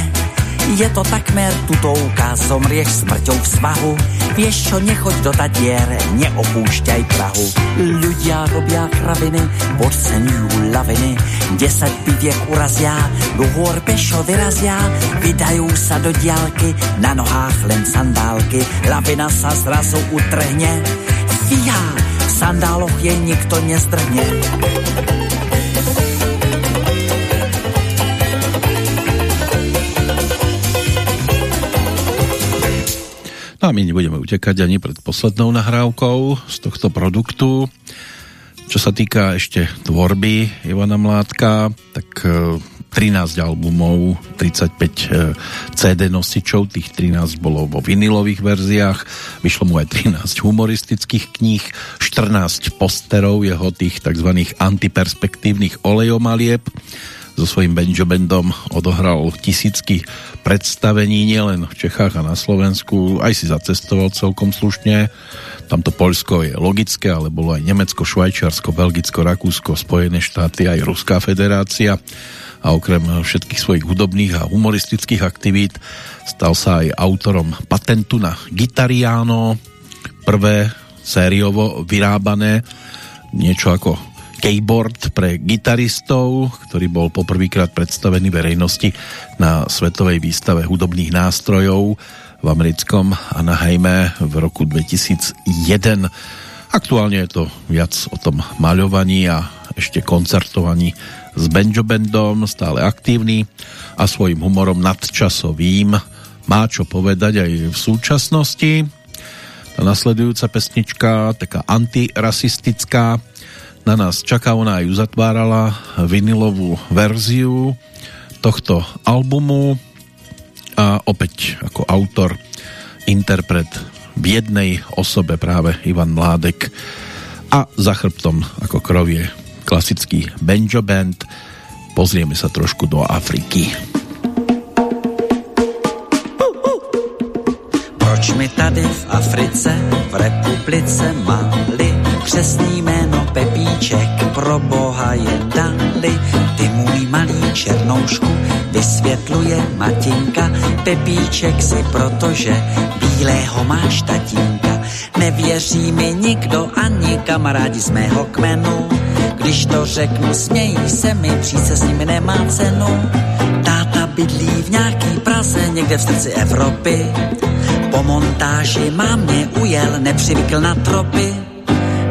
Je to takmer tutovka, zomrieš smrťou v svahu. Vieš čo, nechoď do tatier, neopúšťaj Prahu. Ľudia robia kraviny, podceňujú laviny. Desať piviek urazia, do hôr pešo vyrazia. Vydajú sa do diálky, na nohách len sandálky. Lavina sa zrazu utrhne. Fia, sandáloch jej nikto nestrhne. No a my nebudeme utekať ani pred poslednou nahrávkou z tohto produktu. Čo sa týka ešte tvorby Ivana Mládka, tak 13 albumov, 35 eh, CD nosičov, tých 13 bolo vo vinilových verziách, vyšlo mu aj 13 humoristických kníh, 14 posterov jeho tých tzv. antiperspektívnych olejomalieb. So svojím Benjo Bandom odohral tisícky predstavení nielen v Čechách a na Slovensku, aj si zacestoval celkom slušne. Tamto Poľsko je logické, ale bolo aj Nemecko, Švajčiarsko, Belgicko, Rakúsko, Spojené štáty, aj Ruská federácia a okrem všetkých svojich hudobných a humoristických aktivít stal sa aj autorom patentu na Gitariano, prvé sériovo vyrábané niečo ako keyboard pre gitaristov, ktorý bol poprvýkrát predstavený verejnosti na svetovej výstave hudobných nástrojov v americkom Anaheime v roku 2001. Aktuálne je to viac o tom maľovaní a ešte koncertovaní s Benjo Bandom, stále aktívny a svojim humorom nadčasovým má čo povedať aj v súčasnosti. Tá nasledujúca pesnička, taká antirasistická, na nás čaká, ona aj uzatvárala vinilovú verziu tohto albumu a opäť ako autor, interpret v jednej osobe práve Ivan Mládek a za chrbtom ako krovie klasický banjo band. Pozrieme sa trošku do Afriky. Proč mi tady v Africe, v republice Mali, křesní jméno Pepíček pro boha je dali. Ty můj malý černoušku vysvětluje Matinka, Pepíček si protože bílého máš tatínka. Nevěří mi nikdo ani kamarádi z mého kmenu, když to řeknu, smějí se mi, přijít se s nimi nemá cenu. Táta bydlí v nějaký Praze, někde v srdci Evropy. Po montáži má mě ujel, nepřivykl na tropy.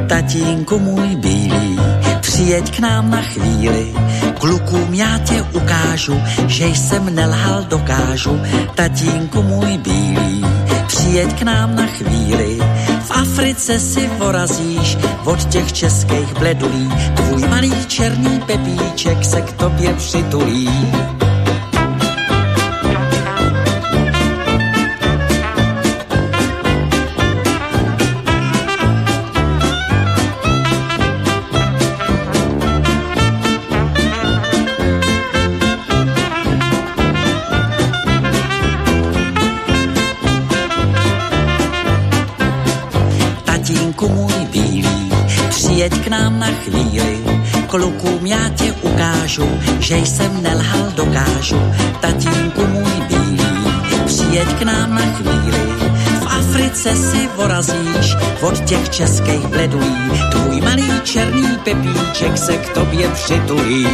Tatínku můj bílý, Přijeď k nám na chvíli, klukům já tě ukážu, že jsem nelhal, dokážu, tatínku můj bílý. Přijeď k nám na chvíli, Africe si porazíš od těch českých bledulí, tvůj malý černý pepíček se k tobě přitulí. Ukážu, že jsem nelhal, dokážu, tatínku můj bílý, přijeď k nám na chvíli. V Africe si vorazíš od těch českých bledulí, tvůj malý černý pepíček se k tobě přitulí.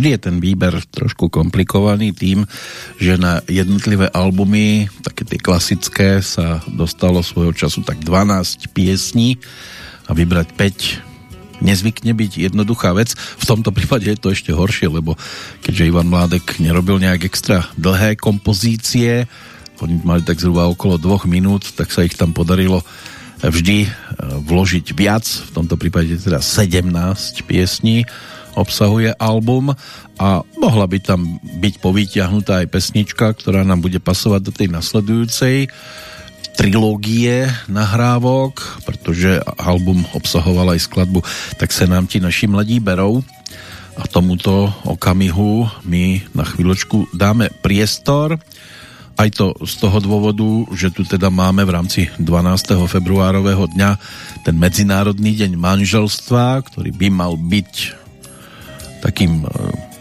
Vždy je ten výber trošku komplikovaný tým, že na jednotlivé albumy, také tie klasické, sa dostalo svojho času tak 12 piesní a vybrať 5 nezvykne byť jednoduchá vec. V tomto prípade je to ešte horšie, lebo keďže Ivan Mládek nerobil nejak extra dlhé kompozície, oni mali tak zhruba okolo dvoch minút, tak sa ich tam podarilo vždy e, vložiť viac, v tomto prípade teda 17 piesní obsahuje album a mohla by tam byť povytiahnutá aj pesnička, ktorá nám bude pasovať do tej nasledujúcej trilógie nahrávok, pretože album obsahoval aj skladbu Tak se nám ti naši mladí berou a tomuto okamihu my na chvíľočku dáme priestor aj to z toho dôvodu, že tu teda máme v rámci 12. februárového dňa ten Medzinárodný deň manželstva, ktorý by mal byť takým e,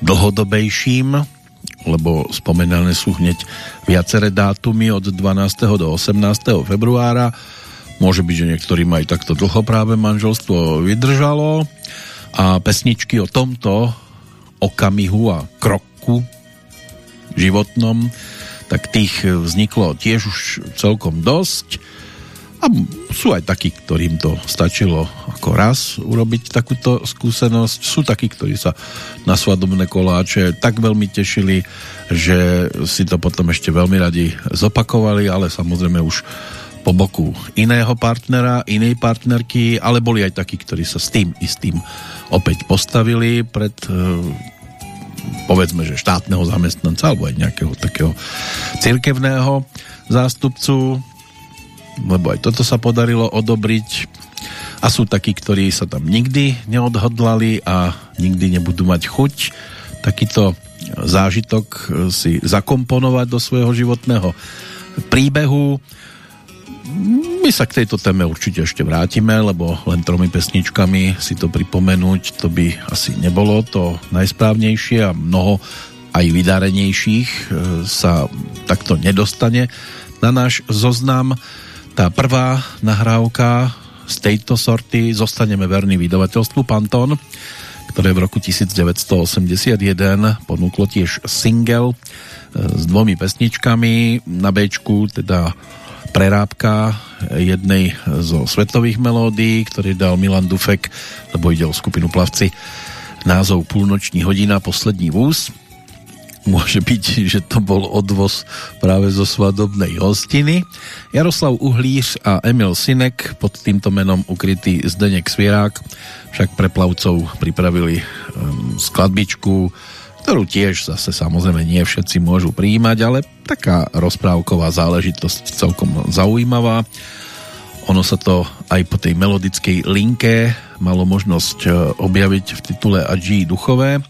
dlhodobejším, lebo spomenané sú hneď viaceré dátumy od 12. do 18. februára. Môže byť, že niektorým aj takto dlho práve manželstvo vydržalo a pesničky o tomto okamihu a kroku životnom, tak tých vzniklo tiež už celkom dosť a sú aj takí, ktorým to stačilo ako raz urobiť takúto skúsenosť. Sú takí, ktorí sa na svadobné koláče tak veľmi tešili, že si to potom ešte veľmi radi zopakovali, ale samozrejme už po boku iného partnera, inej partnerky, ale boli aj takí, ktorí sa s tým istým opäť postavili pred e, povedzme, že štátneho zamestnanca alebo aj nejakého takého cirkevného zástupcu lebo aj toto sa podarilo odobriť a sú takí, ktorí sa tam nikdy neodhodlali a nikdy nebudú mať chuť takýto zážitok si zakomponovať do svojho životného príbehu. My sa k tejto téme určite ešte vrátime, lebo len tromi pesničkami si to pripomenúť, to by asi nebolo to najsprávnejšie a mnoho aj vydarenejších e, sa takto nedostane na náš zoznam. Tá prvá nahrávka z tejto sorty zostaneme verný vydavateľstvu Panton, ktoré v roku 1981 ponúklo tiež single e, s dvomi pesničkami. Na B, teda prerábka jednej zo svetových melódií, ktorý dal Milan Dufek, lebo ide o skupinu Plavci, názov Púlnoční hodina, poslední vúz môže byť, že to bol odvoz práve zo svadobnej hostiny. Jaroslav Uhlíř a Emil Sinek pod týmto menom ukrytý Zdenek Svierák však pre plavcov pripravili um, skladbičku, ktorú tiež zase samozrejme nie všetci môžu príjmať, ale taká rozprávková záležitosť celkom zaujímavá. Ono sa to aj po tej melodickej linke malo možnosť uh, objaviť v titule Adži Duchové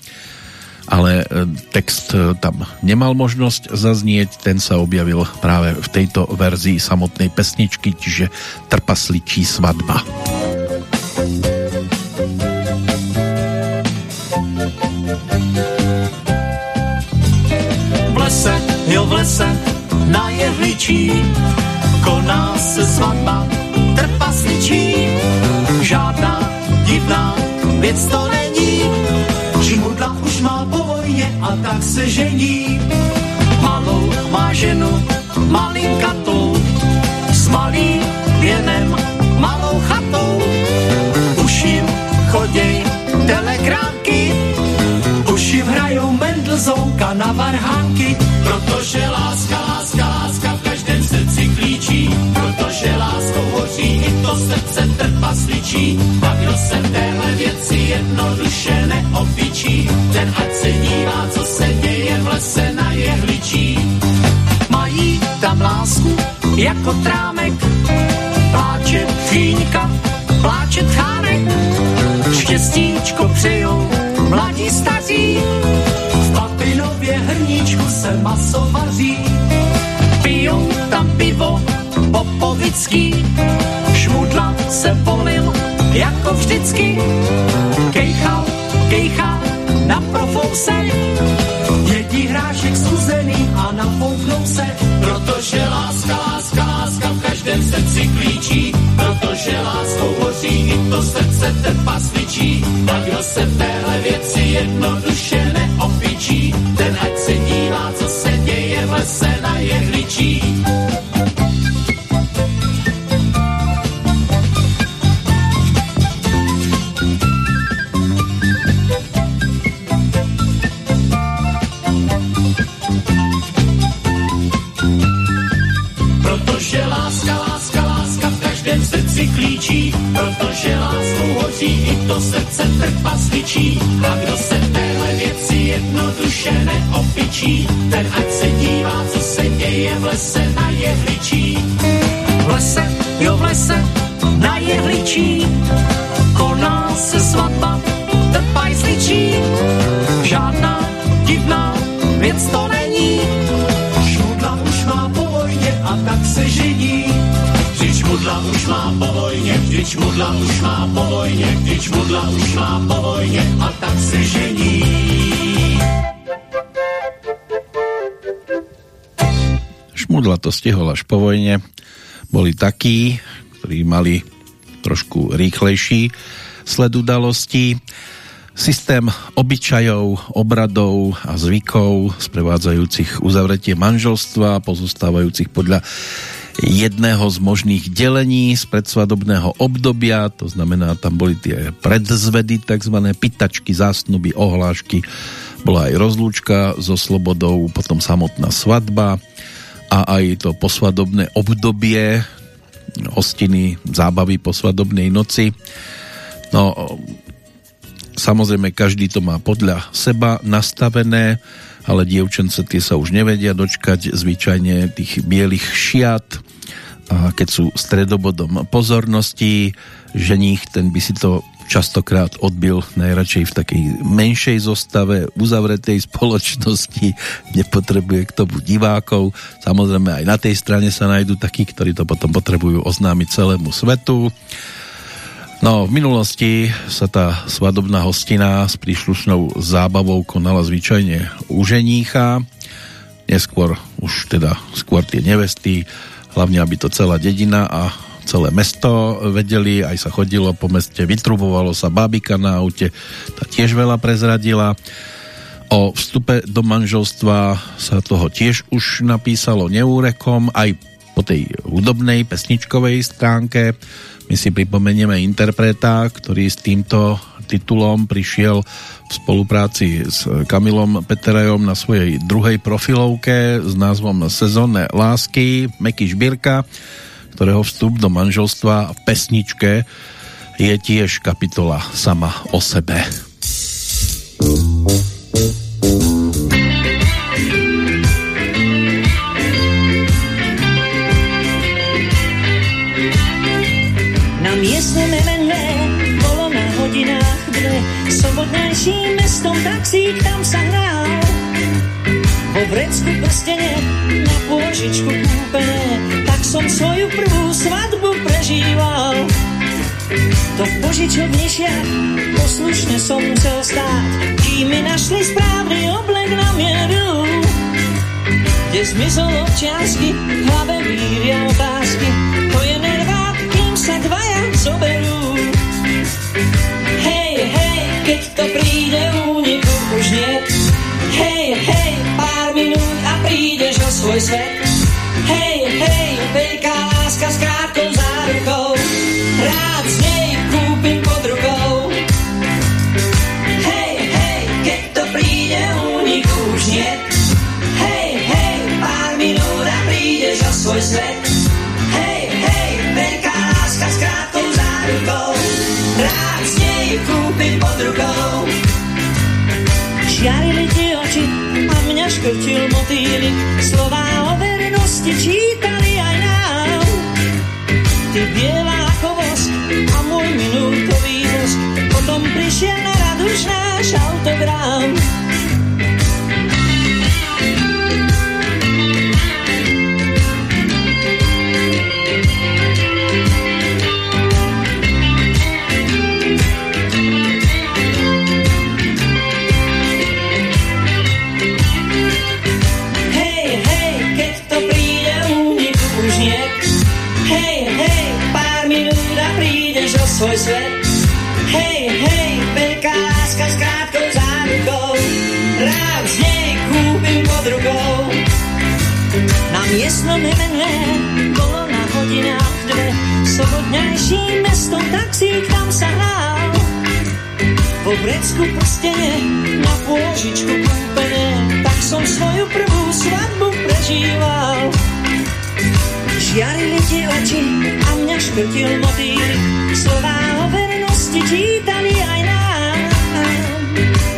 ale e, text e, tam nemal možnosť zaznieť, ten sa objavil práve v tejto verzii samotnej pesničky, čiže Trpasličí svadba. V lese, jo v lese, na jehličí, koná se svatba trpasličí. Žádná divná věc to není, Vojně a tak se žení. Malou má ženu malinkatou s malým věnem, malou chatou. Už jim choděj telegramky, už jim hrajou Mendelzonka na varhánky, protože láska to srdce trpasličí. A kdo se téhle věci jednoduše neopičí, ten ať se dívá, co se děje v lese na jehličí. Mají tam lásku jako trámek, pláče chýňka, pláče tchánek, štěstíčko přejou mladí staří, v papinově hrníčku se maso vaří, pijou tam pivo popovický, šmudla se polil jako vždycky, kejchal, kejchal na profouse, jedí hrášek stuzený a nafouknou se, protože láska, láska, láska v každém srdci klíčí, protože láskou hoří i to srdce trpasličí. A kdo se v téhle věci jednoduše neopičí, ten ať se dívá, co se děje v lese na jehličí. Každém srdci klíčí, protože láskou hoří i to srdce trpasličí. A kdo se téhle věci jednoduše neopičí, ten ať se dívá, co se děje v lese na jehličí. V lese, jo v lese, na jehličí, koná se svatba, trpajsličí. Žádná divná věc to není, Šmudla už má po vojně a tak se žení. Už má po vojně, vždyť šmudla už má po vojně, vždyť už má po vojně a tak se žení. Šmudla to stihol až po vojne. Boli takí, ktorí mali trošku rýchlejší sled udalostí. Systém obyčajov, obradov a zvykov sprevádzajúcich uzavretie manželstva, pozostávajúcich podľa jedného z možných delení z predsvadobného obdobia, to znamená, tam boli tie predzvedy, takzvané pitačky, zásnuby, ohlášky, bola aj rozlúčka so slobodou, potom samotná svadba a aj to posvadobné obdobie, hostiny, zábavy po svadobnej noci. No, samozrejme, každý to má podľa seba nastavené, ale dievčence tie sa už nevedia dočkať zvyčajne tých bielých šiat a keď sú stredobodom pozornosti, ženích ten by si to častokrát odbil najradšej v takej menšej zostave uzavretej spoločnosti, nepotrebuje k tomu divákov. Samozrejme aj na tej strane sa nájdú takí, ktorí to potom potrebujú oznámiť celému svetu. No, v minulosti sa tá svadobná hostina s príslušnou zábavou konala zvyčajne u ženícha. Neskôr už teda skôr tie nevesty, hlavne aby to celá dedina a celé mesto vedeli, aj sa chodilo po meste, vytrubovalo sa bábika na aute, tá tiež veľa prezradila. O vstupe do manželstva sa toho tiež už napísalo neúrekom, aj po tej hudobnej pesničkovej stránke. My si pripomenieme interpreta, ktorý s týmto titulom prišiel v spolupráci s Kamilom Peterajom na svojej druhej profilovke s názvom Sezónne lásky Meky Žbírka ktorého vstup do manželstva v pesničke je tiež kapitola sama o sebe. Na Sobotnejším mestom taxík tam sa hral Vo vrecku prstene na pôžičku kúpené Tak som svoju prvú svadbu prežíval. To v požičovnišiach poslušne som musel stáť. Kým mi našli správny oblek na mieru Kde zmizol občiansky, v hlave víria otázky. To je nervát, kým sa dvaja zoberú keď to príde úniku už nie Hej, hej, pár minút a prídeš svoj svet. Hej, hej, veľká láska s krátkou zárukou, rád z nej kúpim pod rukou. Hej, hej, keď to príde, únik už nie. Hej, hej, pár minút a prídeš o svoj svet. Kúpim pod rukou. Žiarili ti oči a mňa škrtil motýlik, slová o vernosti čítali aj nám. Ty biela ako vosk a môj minútový vosk, potom prišiel na rad už náš autogram. Svoj svet. Hej, hej, veľká láska s krátkou zárukou. Rád z nej kúpim pod rukou. Na miestnom MNV bolo na hodinách dve. Sobotňajším mestom taxík tam sa hrál. Po vrecku prstene na pôžičku kúpené, tak som svoju prvú svadbu prežíval. Žiarili ti oči a mňa škrtil motýl, slová o vernosti čítali aj nám.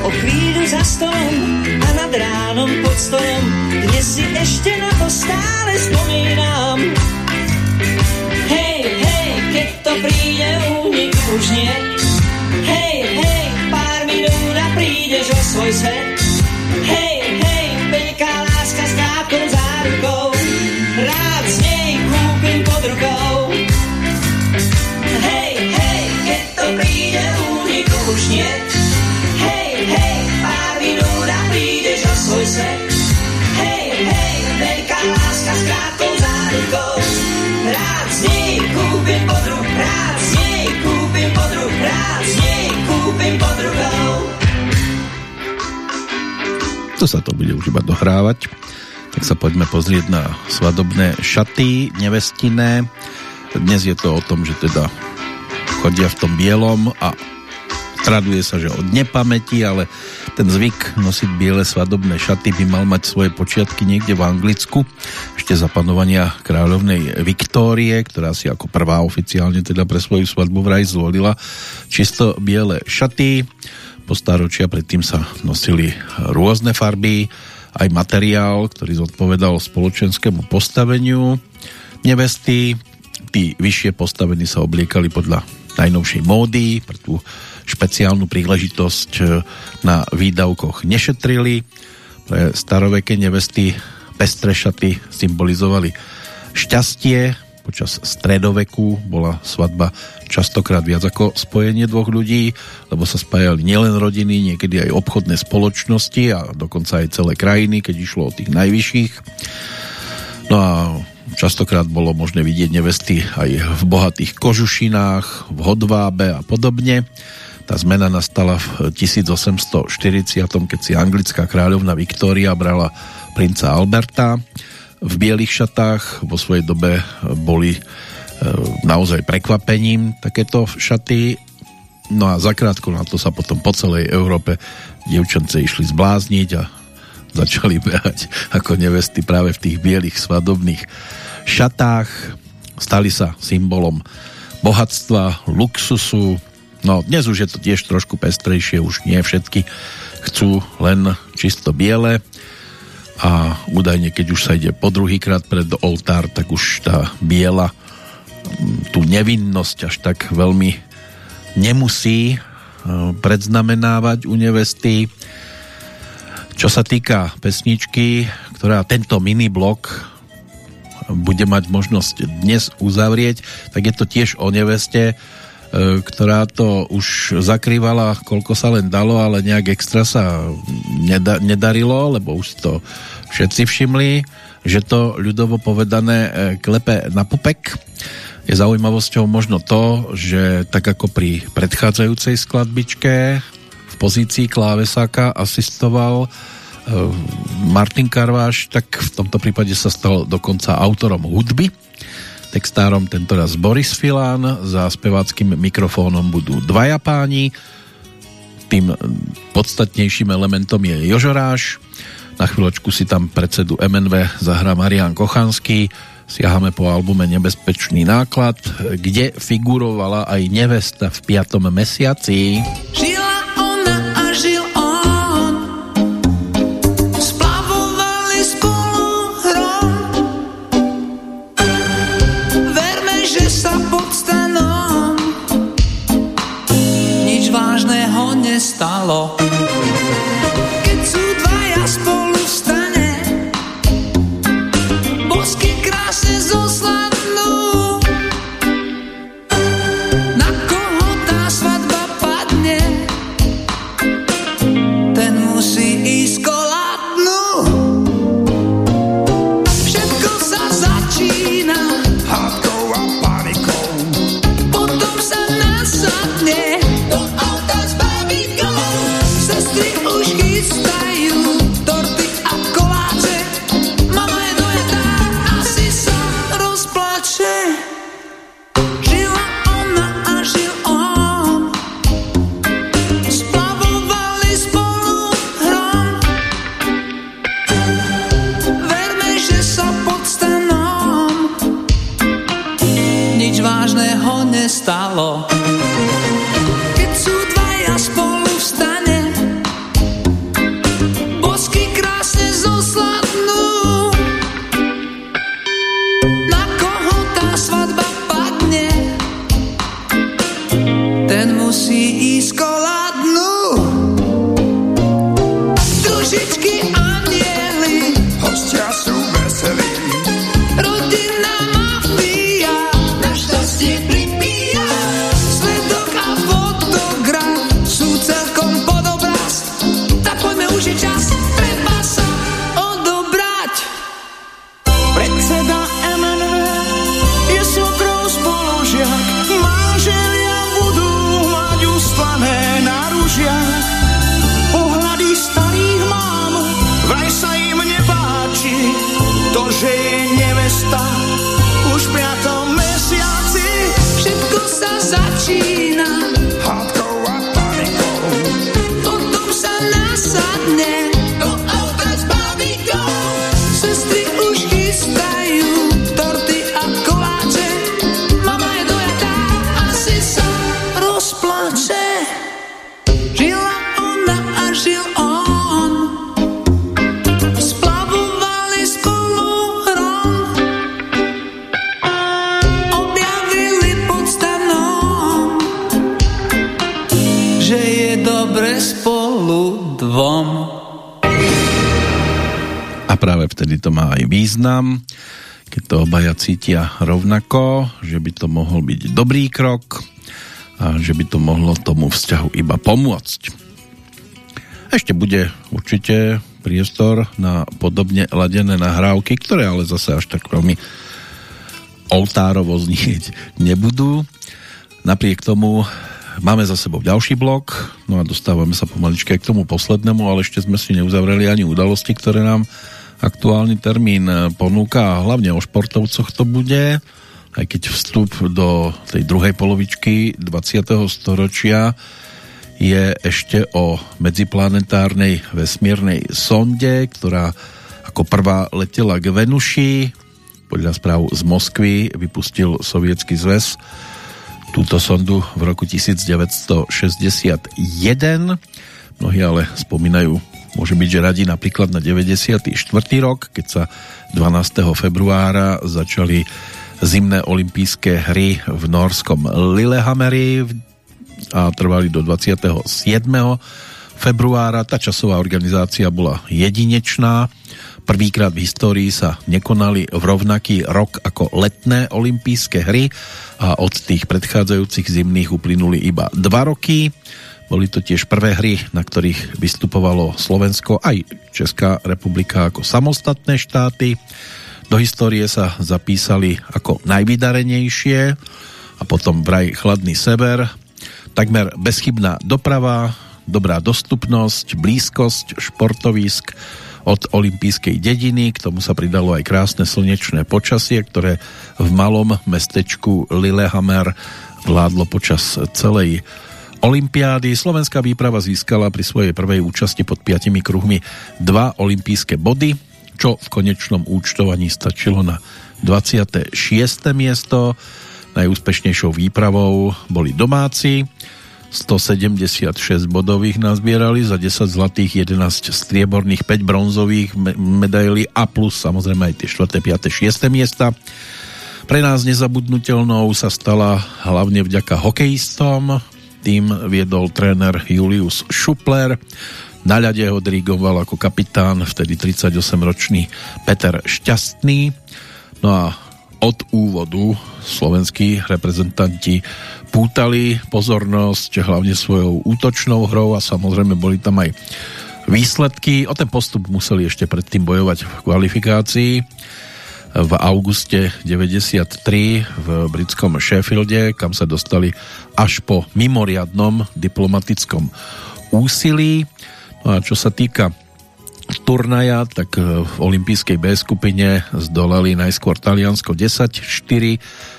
O chvíľu za stolom a nad ránom pod stolom, dnes si ešte na to stále spomínam. Hej, hej, keď to príde, únik už nie. Hej, hej, pár minút a prídeš o svoj svet. Hej, príde, únik už nie. Hej, hej, pár minút a prídeš o svoj svet. Hej, hej, veľká láska s krátkou zárukou. Rád z nej kúpim pod rukou. Rád z nej kúpim pod rukou. Rád z nej kúpim pod rukou. To sa to bude už iba dohrávať. Tak sa poďme pozrieť na svadobné šaty nevestinné. Dnes je to o tom, že teda chodia v tom bielom a traduje sa, že od nepamäti, ale ten zvyk nosiť biele svadobné šaty by mal mať svoje počiatky niekde v Anglicku, ešte za panovania kráľovnej Viktórie, ktorá si ako prvá oficiálne teda pre svoju svadbu vraj zvolila čisto biele šaty. Po stáročia predtým sa nosili rôzne farby, aj materiál, ktorý zodpovedal spoločenskému postaveniu nevesty. Tí vyššie postavení sa obliekali podľa najnovšej módy, pre tú špeciálnu príležitosť na výdavkoch nešetrili. Pre staroveké nevesty pestré šaty symbolizovali šťastie, počas stredoveku bola svadba častokrát viac ako spojenie dvoch ľudí, lebo sa spájali nielen rodiny, niekedy aj obchodné spoločnosti a dokonca aj celé krajiny, keď išlo o tých najvyšších. No a častokrát bolo možné vidieť nevesty aj v bohatých kožušinách, v hodvábe a podobne. Tá zmena nastala v 1840, keď si anglická kráľovna Viktória brala princa Alberta v bielých šatách. Vo svojej dobe boli e, naozaj prekvapením takéto šaty. No a zakrátko na to sa potom po celej Európe dievčance išli zblázniť a začali behať ako nevesty práve v tých bielých svadobných šatách. Stali sa symbolom bohatstva, luxusu. No dnes už je to tiež trošku pestrejšie, už nie všetky chcú len čisto biele a údajne, keď už sa ide po druhýkrát pred oltár, tak už tá biela tú nevinnosť až tak veľmi nemusí e, predznamenávať u nevesty. Čo sa týka pesničky, ktorá tento mini blok bude mať možnosť dnes uzavrieť, tak je to tiež o neveste, e, ktorá to už zakrývala, koľko sa len dalo, ale nejak extra sa neda- nedarilo, lebo už to všetci všimli, že to ľudovo povedané e, klepe na pupek. Je zaujímavosťou možno to, že tak ako pri predchádzajúcej skladbičke v pozícii klávesáka asistoval Martin Karváš, tak v tomto prípade sa stal dokonca autorom hudby. Textárom tentoraz Boris Filán, za speváckým mikrofónom budú dvaja páni. Tým podstatnejším elementom je Jožoráš. Na chvíľočku si tam predsedu MNV zahrá Marian Kochanský. Siahame po albume Nebezpečný náklad, kde figurovala aj nevesta v piatom mesiaci. Žila 沙漏 význam, keď to obaja cítia rovnako, že by to mohol byť dobrý krok a že by to mohlo tomu vzťahu iba pomôcť. Ešte bude určite priestor na podobne ladené nahrávky, ktoré ale zase až tak veľmi oltárovo znieť nebudú. Napriek tomu máme za sebou ďalší blok, no a dostávame sa pomaličke k tomu poslednému, ale ešte sme si neuzavreli ani udalosti, ktoré nám aktuálny termín ponúka a hlavne o športovcoch to bude, aj keď vstup do tej druhej polovičky 20. storočia je ešte o medziplanetárnej vesmírnej sonde, ktorá ako prvá letela k Venuši. Podľa správ z Moskvy vypustil Sovietský zväz túto sondu v roku 1961. Mnohí ale spomínajú, môže byť, že radí napríklad na 94. rok, keď sa 12. februára začali zimné olympijské hry v norskom Lillehammeri a trvali do 27. februára. Tá časová organizácia bola jedinečná. Prvýkrát v histórii sa nekonali v rovnaký rok ako letné olympijské hry a od tých predchádzajúcich zimných uplynuli iba dva roky. Boli to tiež prvé hry, na ktorých vystupovalo Slovensko aj Česká republika ako samostatné štáty. Do histórie sa zapísali ako najvydarenejšie a potom vraj chladný sever, takmer bezchybná doprava, dobrá dostupnosť, blízkosť športovísk od olympijskej dediny, k tomu sa pridalo aj krásne slnečné počasie, ktoré v malom mestečku Lillehammer vládlo počas celej Olympiády. Slovenská výprava získala pri svojej prvej účasti pod piatimi kruhmi dva olympijské body, čo v konečnom účtovaní stačilo na 26. miesto. Najúspešnejšou výpravou boli domáci. 176 bodových nazbierali za 10 zlatých, 11 strieborných, 5 bronzových medailí a plus samozrejme aj tie 4., 5., 6. miesta. Pre nás nezabudnutelnou sa stala hlavne vďaka hokejistom, tým viedol tréner Julius Šupler. Na ľade ho dirigoval ako kapitán vtedy 38-ročný Peter Šťastný. No a od úvodu slovenskí reprezentanti pútali pozornosť hlavne svojou útočnou hrou a samozrejme boli tam aj výsledky. O ten postup museli ešte predtým bojovať v kvalifikácii v auguste 93 v britskom Sheffielde, kam sa dostali až po mimoriadnom diplomatickom úsilí. No a čo sa týka turnaja, tak v olympijskej B skupine zdolali najskôr Taliansko 10-4,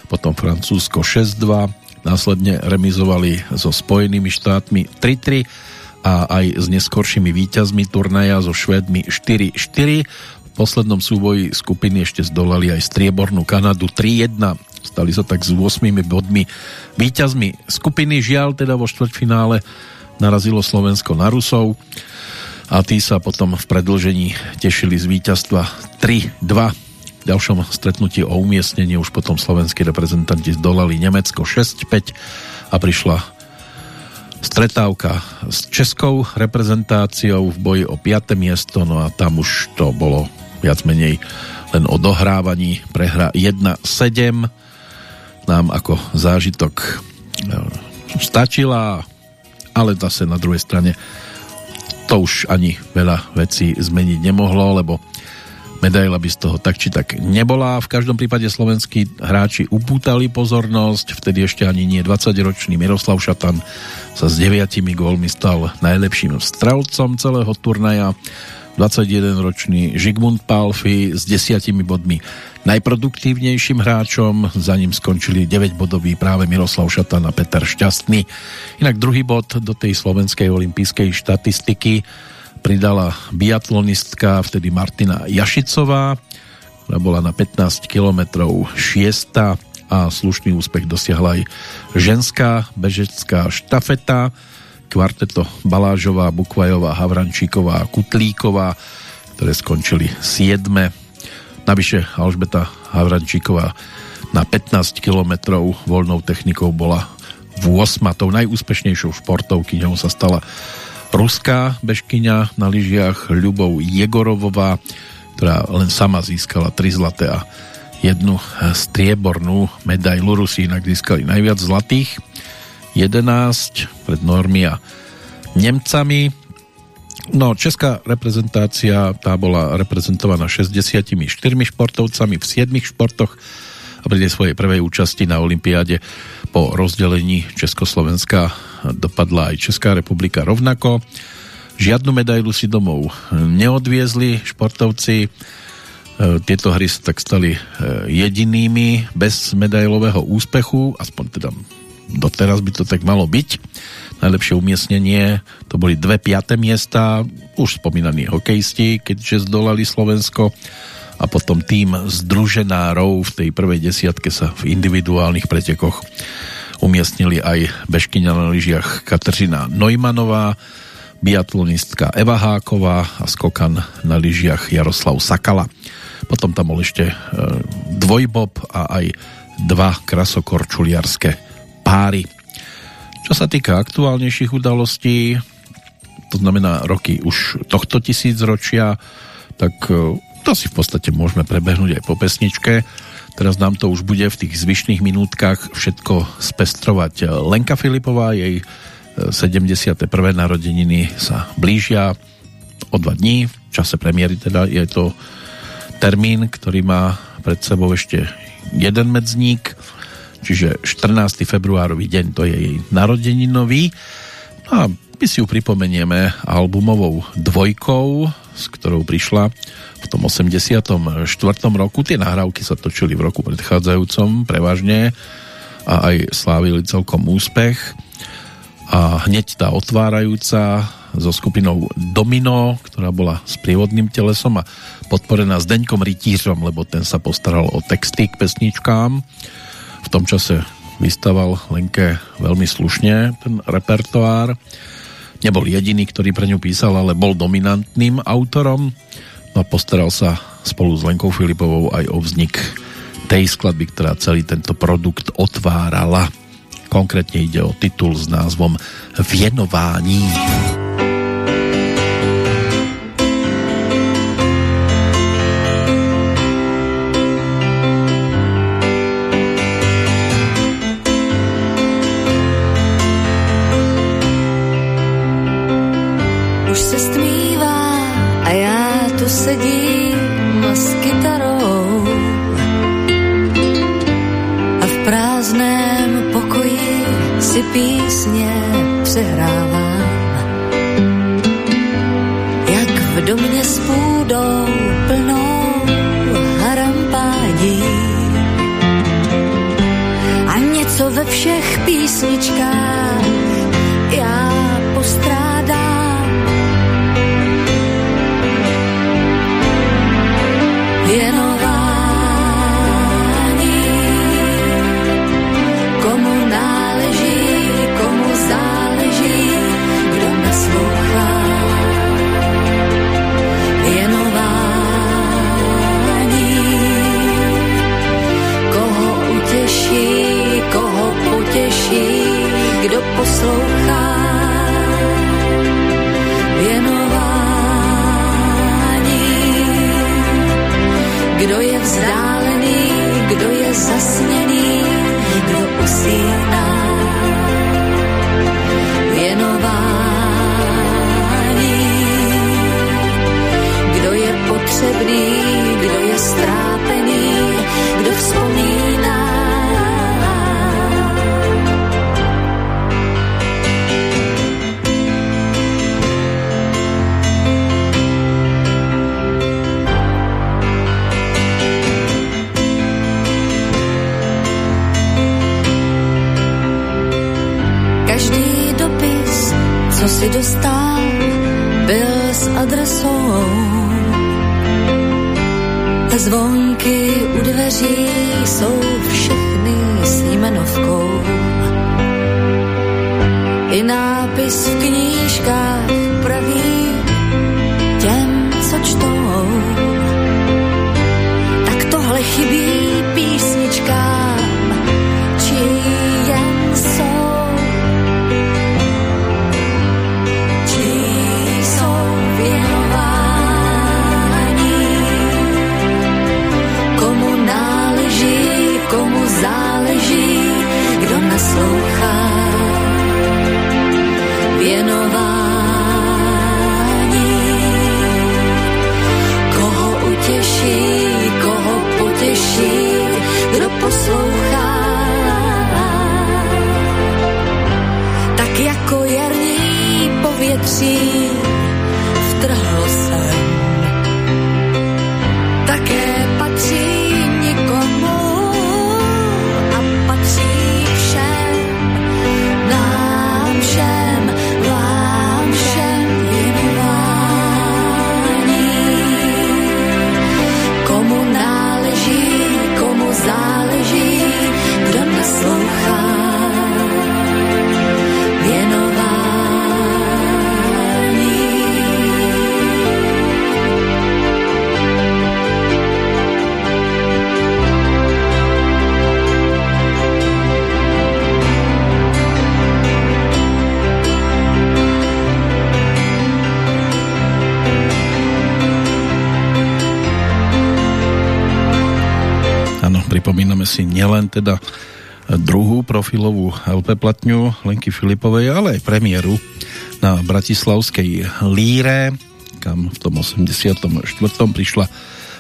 potom Francúzsko 6-2, následne remizovali so Spojenými štátmi 3-3 a aj s neskoršími víťazmi turnaja so Švédmi 4-4 poslednom súboji skupiny ešte zdolali aj striebornú Kanadu 3-1. Stali sa tak s 8 bodmi víťazmi skupiny. Žiaľ, teda vo štvrťfinále narazilo Slovensko na Rusov a tí sa potom v predlžení tešili z víťazstva 3-2. V ďalšom stretnutí o umiestnenie už potom slovenskí reprezentanti zdolali Nemecko 6-5 a prišla stretávka s českou reprezentáciou v boji o 5. miesto, no a tam už to bolo viac menej len o dohrávaní. Prehra 1-7 nám ako zážitok e, stačila, ale zase na druhej strane to už ani veľa vecí zmeniť nemohlo, lebo medaila by z toho tak či tak nebola. V každom prípade slovenskí hráči upútali pozornosť, vtedy ešte ani nie 20-ročný Miroslav Šatan sa s deviatimi gólmi stal najlepším strelcom celého turnaja 21-ročný Žigmund Palfi s desiatimi bodmi. Najproduktívnejším hráčom, za ním skončili 9-bodový práve Miroslav Šatan a Peter Šťastný. Inak druhý bod do tej slovenskej olympijskej štatistiky pridala biatlonistka vtedy Martina Jašicová, ktorá bola na 15 kilometrov 6 a slušný úspech dosiahla aj ženská bežecká štafeta, kvarteto Balážová, Bukvajová, Havrančíková a Kutlíková, ktoré skončili 7. Navyše Alžbeta Havrančíková na 15 kilometrov voľnou technikou bola v 8. Tou najúspešnejšou športovkyňou sa stala ruská bežkyňa na lyžiach Ľubov Jegorovová, ktorá len sama získala 3 zlaté a jednu striebornú medailu. Rusi inak získali najviac zlatých 11 pred Normy a Nemcami. No, česká reprezentácia, tá bola reprezentovaná 64 športovcami v 7 športoch a pri svojej prvej účasti na Olympiáde po rozdelení Československa dopadla aj Česká republika rovnako. Žiadnu medailu si domov neodviezli športovci. E, tieto hry sa tak stali e, jedinými bez medailového úspechu, aspoň teda doteraz by to tak malo byť. Najlepšie umiestnenie to boli dve piaté miesta, už spomínaní hokejisti, keďže zdolali Slovensko a potom tým združenárov v tej prvej desiatke sa v individuálnych pretekoch umiestnili aj bežkyňa na lyžiach Kateřina Neumannová, biatlonistka Eva Háková a skokan na lyžiach Jaroslav Sakala. Potom tam bol ešte e, dvojbob a aj dva krasokorčuliarské páry. Čo sa týka aktuálnejších udalostí, to znamená roky už tohto tisícročia, tak e, to si v podstate môžeme prebehnúť aj po pesničke. Teraz nám to už bude v tých zvyšných minútkach všetko spestrovať Lenka Filipová, jej 71. E, narodeniny sa blížia o dva dní, v čase premiéry teda je to termín, ktorý má pred sebou ešte jeden medzník čiže 14. februárový deň, to je jej narodeninový. No a by si ju pripomenieme albumovou dvojkou, s ktorou prišla v tom 84. roku. Tie nahrávky sa točili v roku predchádzajúcom prevažne a aj slávili celkom úspech. A hneď tá otvárajúca so skupinou Domino, ktorá bola s prievodným telesom a podporená s Deňkom Rytířom, lebo ten sa postaral o texty k pesničkám. Tom čase vystaval Lenke veľmi slušne ten repertoár. Nebol jediný, ktorý pre ňu písal, ale bol dominantným autorom. No a postaral sa spolu s Lenkou Filipovou aj o vznik tej skladby, ktorá celý tento produkt otvárala. Konkrétne ide o titul s názvom Vienování. Vienování. Všech písničkách já kdo poslouchá věnování. Kdo je vzdálený, kdo je zasněný, kdo usíná věnování. Kdo je potřebný, profilovú LP platňu Lenky Filipovej, ale aj premiéru na Bratislavskej Líre, kam v tom 84. prišla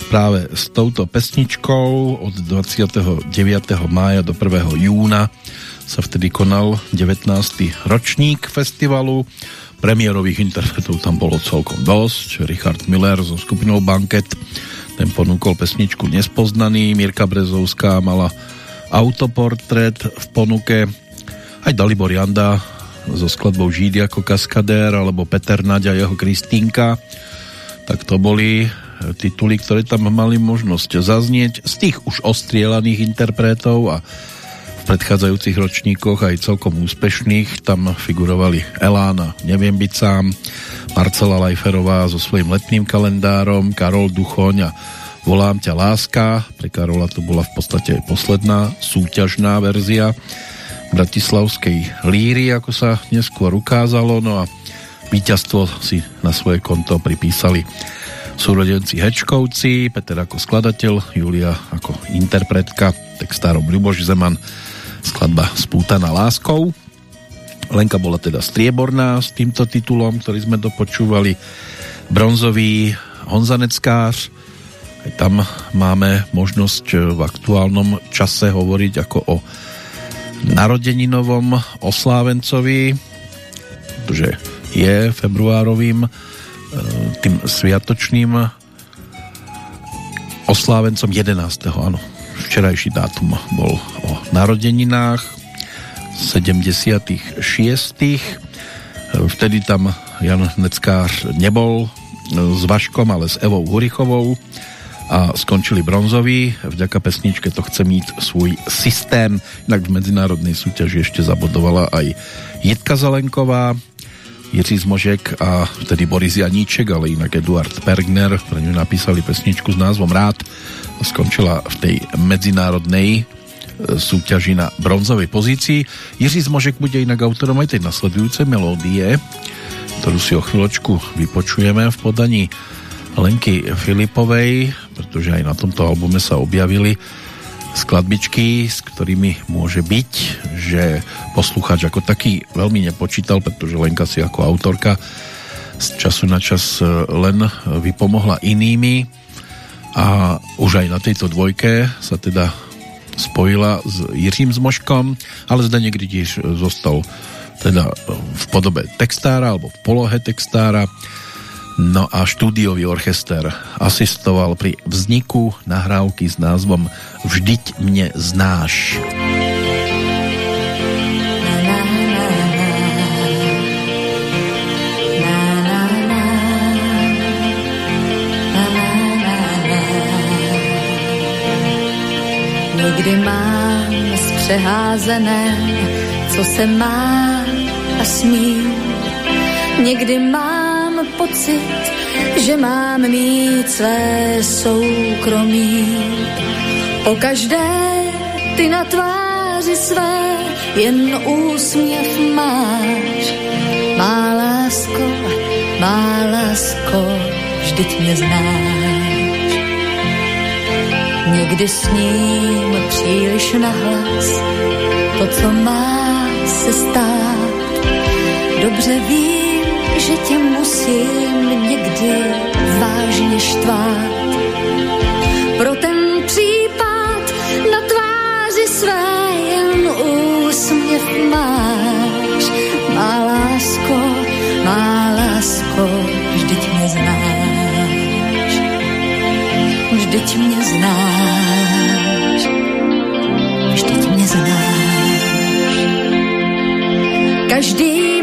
práve s touto pesničkou od 29. mája do 1. júna sa vtedy konal 19. ročník festivalu. Premiérových interpretov tam bolo celkom dosť. Richard Miller so skupinou Banket, ten ponúkol pesničku Nespoznaný, Mirka Brezovská mala autoportrét v ponuke, aj Dalibor Janda so skladbou Žídy ako kaskadér, alebo Peter Naďa jeho Kristínka, tak to boli tituly, ktoré tam mali možnosť zaznieť z tých už ostrielaných interpretov a v predchádzajúcich ročníkoch aj celkom úspešných. Tam figurovali Elána, Neviem byť sám, Marcela Lajferová so svojím letným kalendárom, Karol Duchoň a Volám ťa láska. Karola to bola v podstate aj posledná súťažná verzia bratislavskej líry, ako sa neskôr ukázalo. No a víťazstvo si na svoje konto pripísali súrodenci Hečkovci, Peter ako skladateľ, Julia ako interpretka, textárom Ľuboš Zeman, skladba Spútaná láskou. Lenka bola teda strieborná s týmto titulom, ktorý sme dopočúvali. Bronzový Honzaneckář, tam máme možnosť v aktuálnom čase hovoriť ako o narodeninovom oslávencovi, pretože je februárovým tým sviatočným oslávencom 11. áno, včerajší dátum bol o narodeninách 76. Vtedy tam Jan Neckár nebol s Vaškom, ale s Evou Hurichovou a skončili bronzoví. Vďaka pesničke to chce mít svůj systém. Inak v medzinárodnej súťaži ešte zabodovala aj Jitka Zelenková, Jiří Zmožek a vtedy Boris Janíček, ale inak Eduard Pergner pre ňu napísali pesničku s názvom Rád skončila v tej medzinárodnej e, súťaži na bronzovej pozícii. Jiří Zmožek bude inak autorom aj tej nasledujúcej melódie, ktorú si o chvíľočku vypočujeme v podaní Lenky Filipovej, pretože aj na tomto albume sa objavili skladbičky, s ktorými môže byť, že poslucháč ako taký veľmi nepočítal, pretože Lenka si ako autorka z času na čas e, len vypomohla inými. A už aj na tejto dvojke sa teda spojila s Jiřím Zmoškom, ale zda niekdy tiež zostal teda v podobe textára alebo v polohe textára No a štúdiový orchester asistoval pri vzniku nahrávky s názvom Vždyť mne znáš. Někdy mám zpřeházené, co se má a smí. Někdy mám pocit, že mám mít své soukromí. Po každé ty na tváři své jen úsměv máš. Má lásko, má lásko, vždyť mě znáš. Někdy s ním příliš nahlas to, co má se stát. Dobře víš, že tě musím někdy vážně štvát. Pro ten případ na tváři své jen úsměv máš. Má lásko, má lásko, vždyť mě znáš. Vždyť mě znáš. Vždyť mě znáš. Každý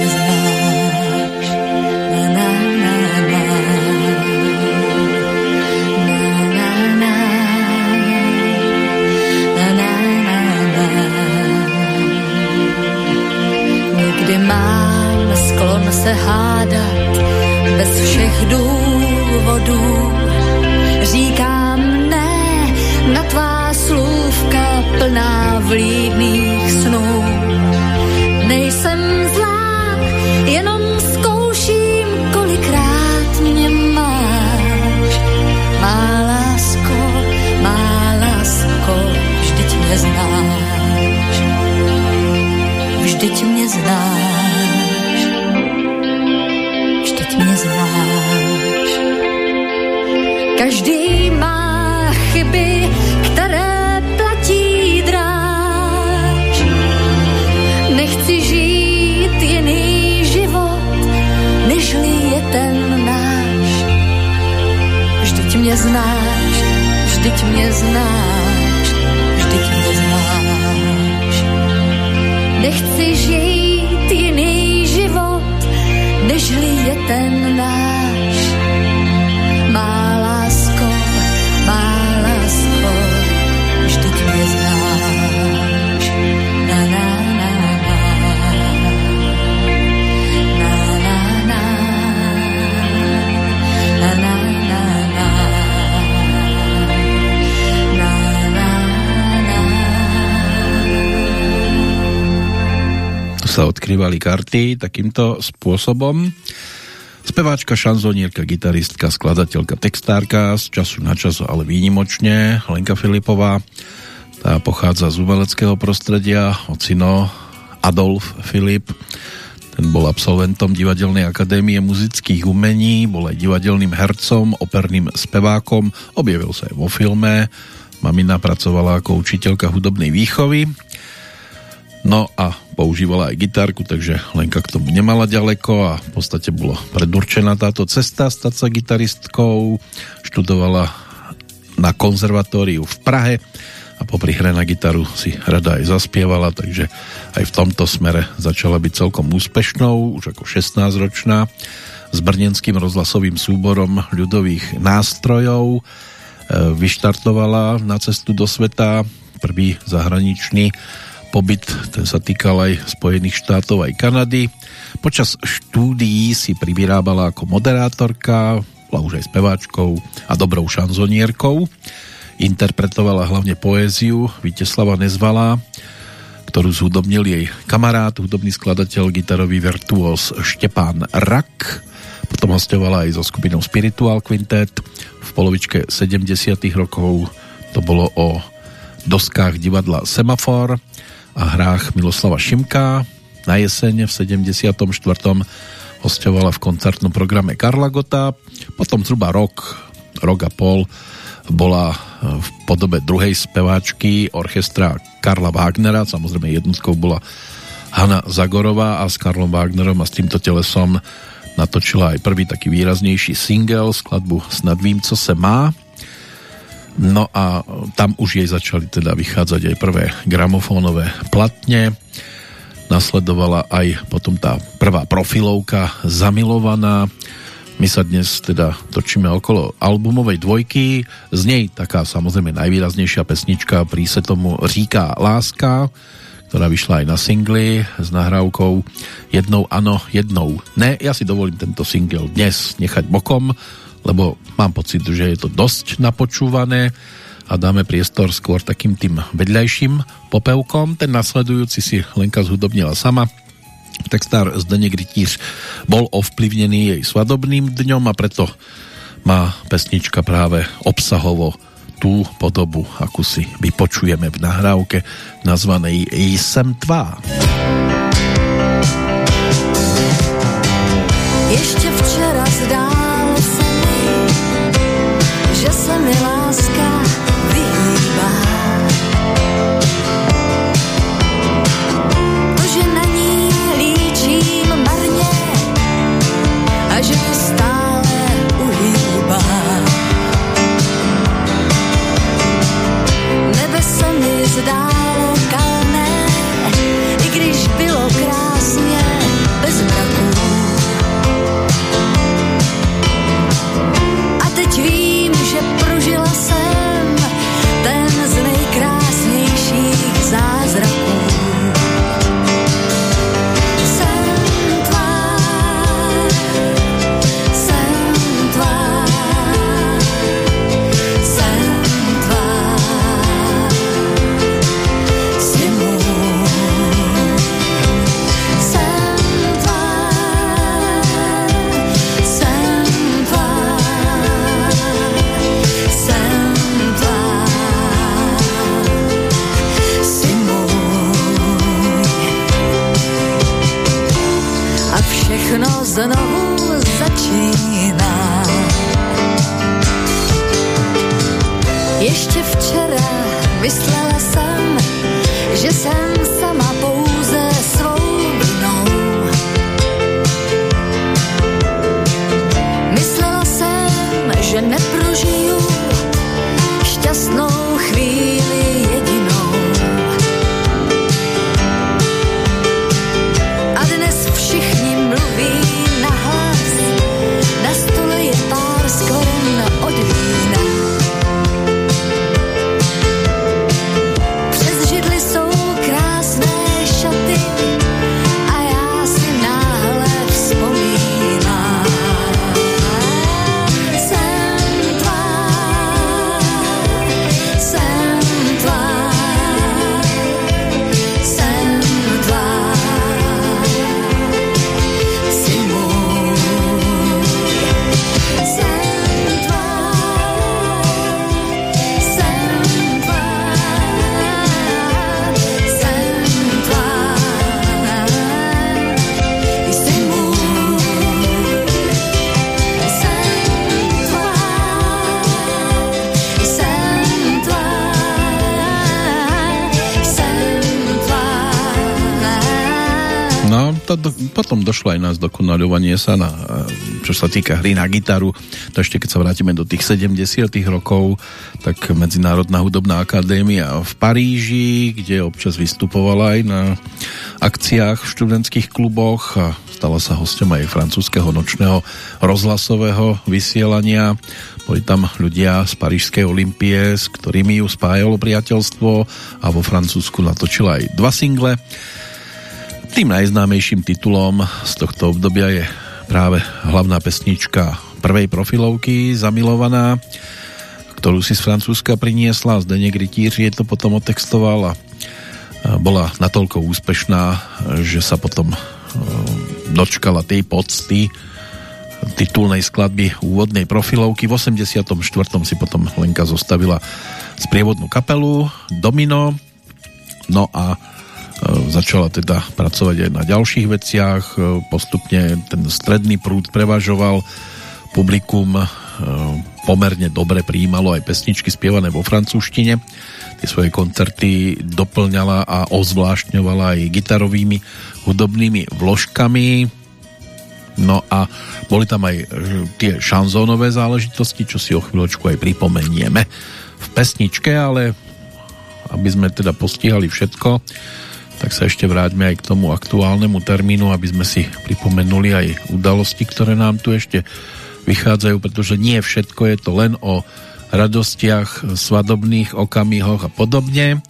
se hádat bez všech důvodů. Chyby, které platí dráž. Nechci žít jiný život, nežli je ten náš. Vždyť mě znáš, vždyť mě znáš, vždyť mě znáš. Nechci žít jiný život, nežli je ten náš. Odkrývali karty takýmto spôsobom. Speváčka, šanzonierka, gitaristka, skladateľka, textárka z času na čas, ale výnimočne Lenka Filipová. Tá pochádza z umeleckého prostredia, ocino Adolf Filip. Ten bol absolventom Divadelnej akadémie muzických umení, bol aj divadelným hercom, operným spevákom, objavil sa aj vo filme. Mamina pracovala ako učiteľka hudobnej výchovy. No a používala aj gitárku, takže Lenka k tomu nemala ďaleko a v podstate bolo predurčená táto cesta stať sa gitaristkou. Študovala na konzervatóriu v Prahe a popri hre na gitaru si rada aj zaspievala, takže aj v tomto smere začala byť celkom úspešnou, už ako 16-ročná, s brnenským rozhlasovým súborom ľudových nástrojov. E, Vyštartovala na cestu do sveta, prvý zahraničný pobyt, ten sa týkal aj Spojených štátov, aj Kanady. Počas štúdií si privyrábala ako moderátorka, bola už aj speváčkou a dobrou šanzonierkou. Interpretovala hlavne poéziu Viteslava Nezvala, ktorú zhudobnil jej kamarát, hudobný skladateľ, gitarový virtuós Štepán Rak. Potom hostovala aj so skupinou Spiritual Quintet. V polovičke 70 rokov to bolo o doskách divadla Semafor a hrách Miloslava Šimka. Na jeseň v 74. hostovala v koncertnom programe Karla Gota. Potom zhruba rok, rok a pol bola v podobe druhej speváčky orchestra Karla Wagnera. Samozrejme jednotkou bola Hanna Zagorová a s Karlom Wagnerom a s týmto telesom natočila aj prvý taký výraznejší single, skladbu Snad vím, co se má. No a tam už jej začali teda vychádzať aj prvé gramofónové platne. Nasledovala aj potom tá prvá profilovka Zamilovaná. My sa dnes teda točíme okolo albumovej dvojky. Z nej taká samozrejme najvýraznejšia pesnička Prí se tomu říká Láska, ktorá vyšla aj na singli s nahrávkou Jednou ano, jednou ne. Ja si dovolím tento single dnes nechať bokom, lebo mám pocit, že je to dosť napočúvané a dáme priestor skôr takým tým vedľajším popevkom. Ten nasledujúci si Lenka zhudobnila sama. Textár Zdeněk Rytíř bol ovplyvnený jej svadobným dňom a preto má pesnička práve obsahovo tú podobu, akú si vypočujeme v nahrávke nazvanej Jsem tvá. Ještě včera mi, že znovu začíná. Ještě včera myslela jsem, že jsem sama pouze svou vinou. Myslela jsem, že neprožiju šťastnou chvíli jedinou. To, do, potom došlo aj na zdokonaľovanie sa na, eh, čo sa týka hry na gitaru. To ešte keď sa vrátime do tých 70 rokov, tak Medzinárodná hudobná akadémia v Paríži, kde občas vystupovala aj na akciách v študentských kluboch a stala sa hostom aj francúzského nočného rozhlasového vysielania. Boli tam ľudia z Parížskej Olympie, s ktorými ju spájalo priateľstvo a vo Francúzsku natočila aj dva single. Tým najznámejším titulom z tohto obdobia je práve hlavná pesnička prvej profilovky Zamilovaná, ktorú si z Francúzska priniesla. Zdeněk Rytíř je to potom otextoval a bola natoľko úspešná, že sa potom e, dočkala tej pocty titulnej skladby úvodnej profilovky. V 84. si potom Lenka zostavila sprievodnú kapelu Domino, no a začala teda pracovať aj na ďalších veciach. E, Postupne ten stredný prúd prevažoval. Publikum e, pomerne dobre prijímalo aj pesničky spievané vo francúzštine. Tie svoje koncerty doplňala a ozvláštňovala aj gitarovými hudobnými vložkami. No a boli tam aj e, tie šanzónové záležitosti, čo si o chvíľočku aj pripomenieme v pesničke, ale aby sme teda postihali všetko, tak sa ešte vráťme aj k tomu aktuálnemu termínu, aby sme si pripomenuli aj udalosti, ktoré nám tu ešte vychádzajú, pretože nie všetko je to len o radostiach, svadobných okamihoch a podobne.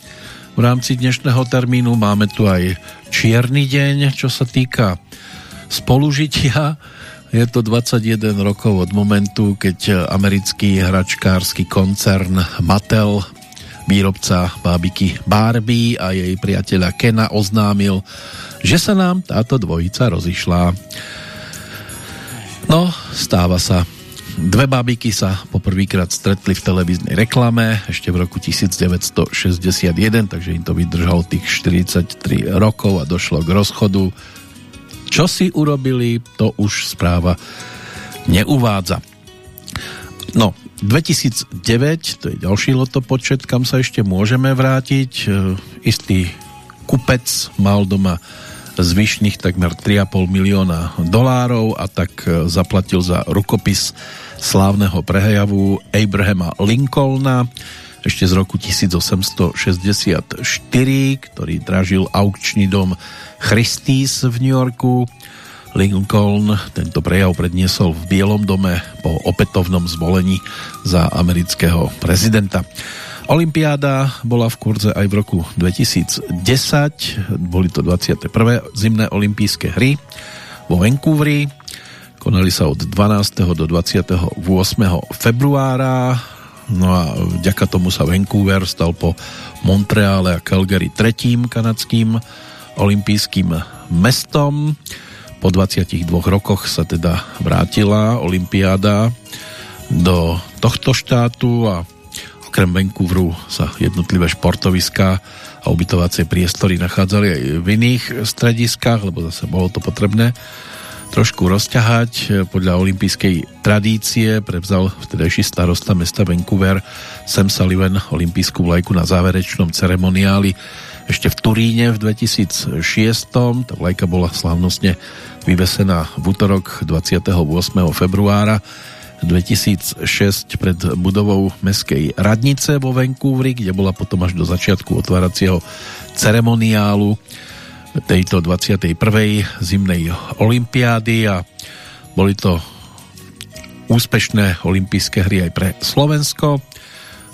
V rámci dnešného termínu máme tu aj čierny deň, čo sa týka spolužitia. Je to 21 rokov od momentu, keď americký hračkársky koncern Mattel výrobca bábiky Barbie a jej priateľa Kena oznámil, že sa nám táto dvojica rozišla. No, stáva sa. Dve bábiky sa poprvýkrát stretli v televíznej reklame ešte v roku 1961, takže im to vydržalo tých 43 rokov a došlo k rozchodu. Čo si urobili, to už správa neuvádza. No, 2009, to je ďalší lotopočet, kam sa ešte môžeme vrátiť. E, Istý kupec mal doma zvyšných takmer 3,5 milióna dolárov a tak e, zaplatil za rukopis slávneho prejavu Abrahama Lincolna ešte z roku 1864, ktorý dražil aukčný dom Christie's v New Yorku. Lincoln tento prejav predniesol v Bielom dome po opätovnom zvolení za amerického prezidenta. Olympiáda bola v kurze aj v roku 2010, boli to 21. zimné olympijské hry vo Vancouveri, konali sa od 12. do 28. februára, no a vďaka tomu sa Vancouver stal po Montreale a Calgary tretím kanadským olympijským mestom. Po 22 rokoch sa teda vrátila Olympiáda do tohto štátu a okrem Vancouveru sa jednotlivé športoviská a ubytovacie priestory nachádzali aj v iných strediskách, lebo zase bolo to potrebné trošku rozťahať. Podľa olympijskej tradície prevzal vtedajší starosta mesta Vancouver Sam Sullivan olympijskú vlajku na záverečnom ceremoniáli ešte v Turíne v 2006. Tá vlajka bola slávnostne vyvesená v útorok 28. februára 2006 pred budovou Mestskej radnice vo Vancouveri, kde bola potom až do začiatku otváracieho ceremoniálu tejto 21. zimnej olympiády a boli to úspešné olympijské hry aj pre Slovensko.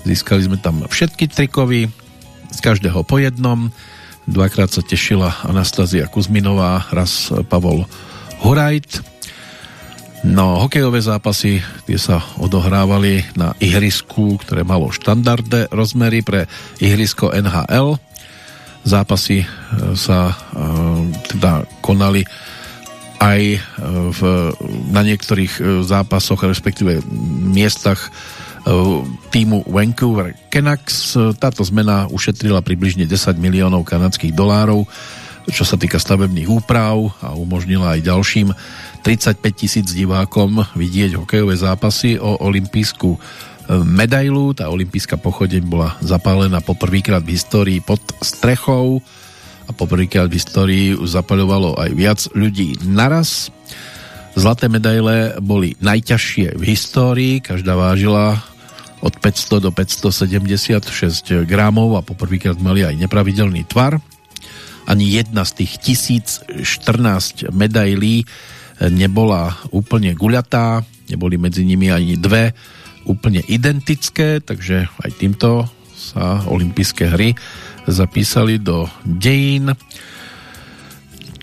Získali sme tam všetky trikovy, z každého po jednom. Dvakrát sa tešila Anastázia Kuzminová, raz Pavol Hurajt. No, hokejové zápasy tie sa odohrávali na ihrisku, ktoré malo štandardné rozmery pre ihrisko NHL. Zápasy e, sa e, teda konali aj e, v, na niektorých zápasoch, respektíve miestach týmu Vancouver Canucks. Táto zmena ušetrila približne 10 miliónov kanadských dolárov, čo sa týka stavebných úprav a umožnila aj ďalším 35 tisíc divákom vidieť hokejové zápasy o olympijskú e, medailu. Tá olympijská pochodeň bola zapálená poprvýkrát v histórii pod strechou a poprvýkrát v histórii zapaľovalo aj viac ľudí naraz. Zlaté medaile boli najťažšie v histórii, každá vážila od 500 do 576 gramov a poprvýkrát mali aj nepravidelný tvar. Ani jedna z tých 1014 medailí nebola úplne guľatá, neboli medzi nimi ani dve úplne identické, takže aj týmto sa olympijské hry zapísali do dejín.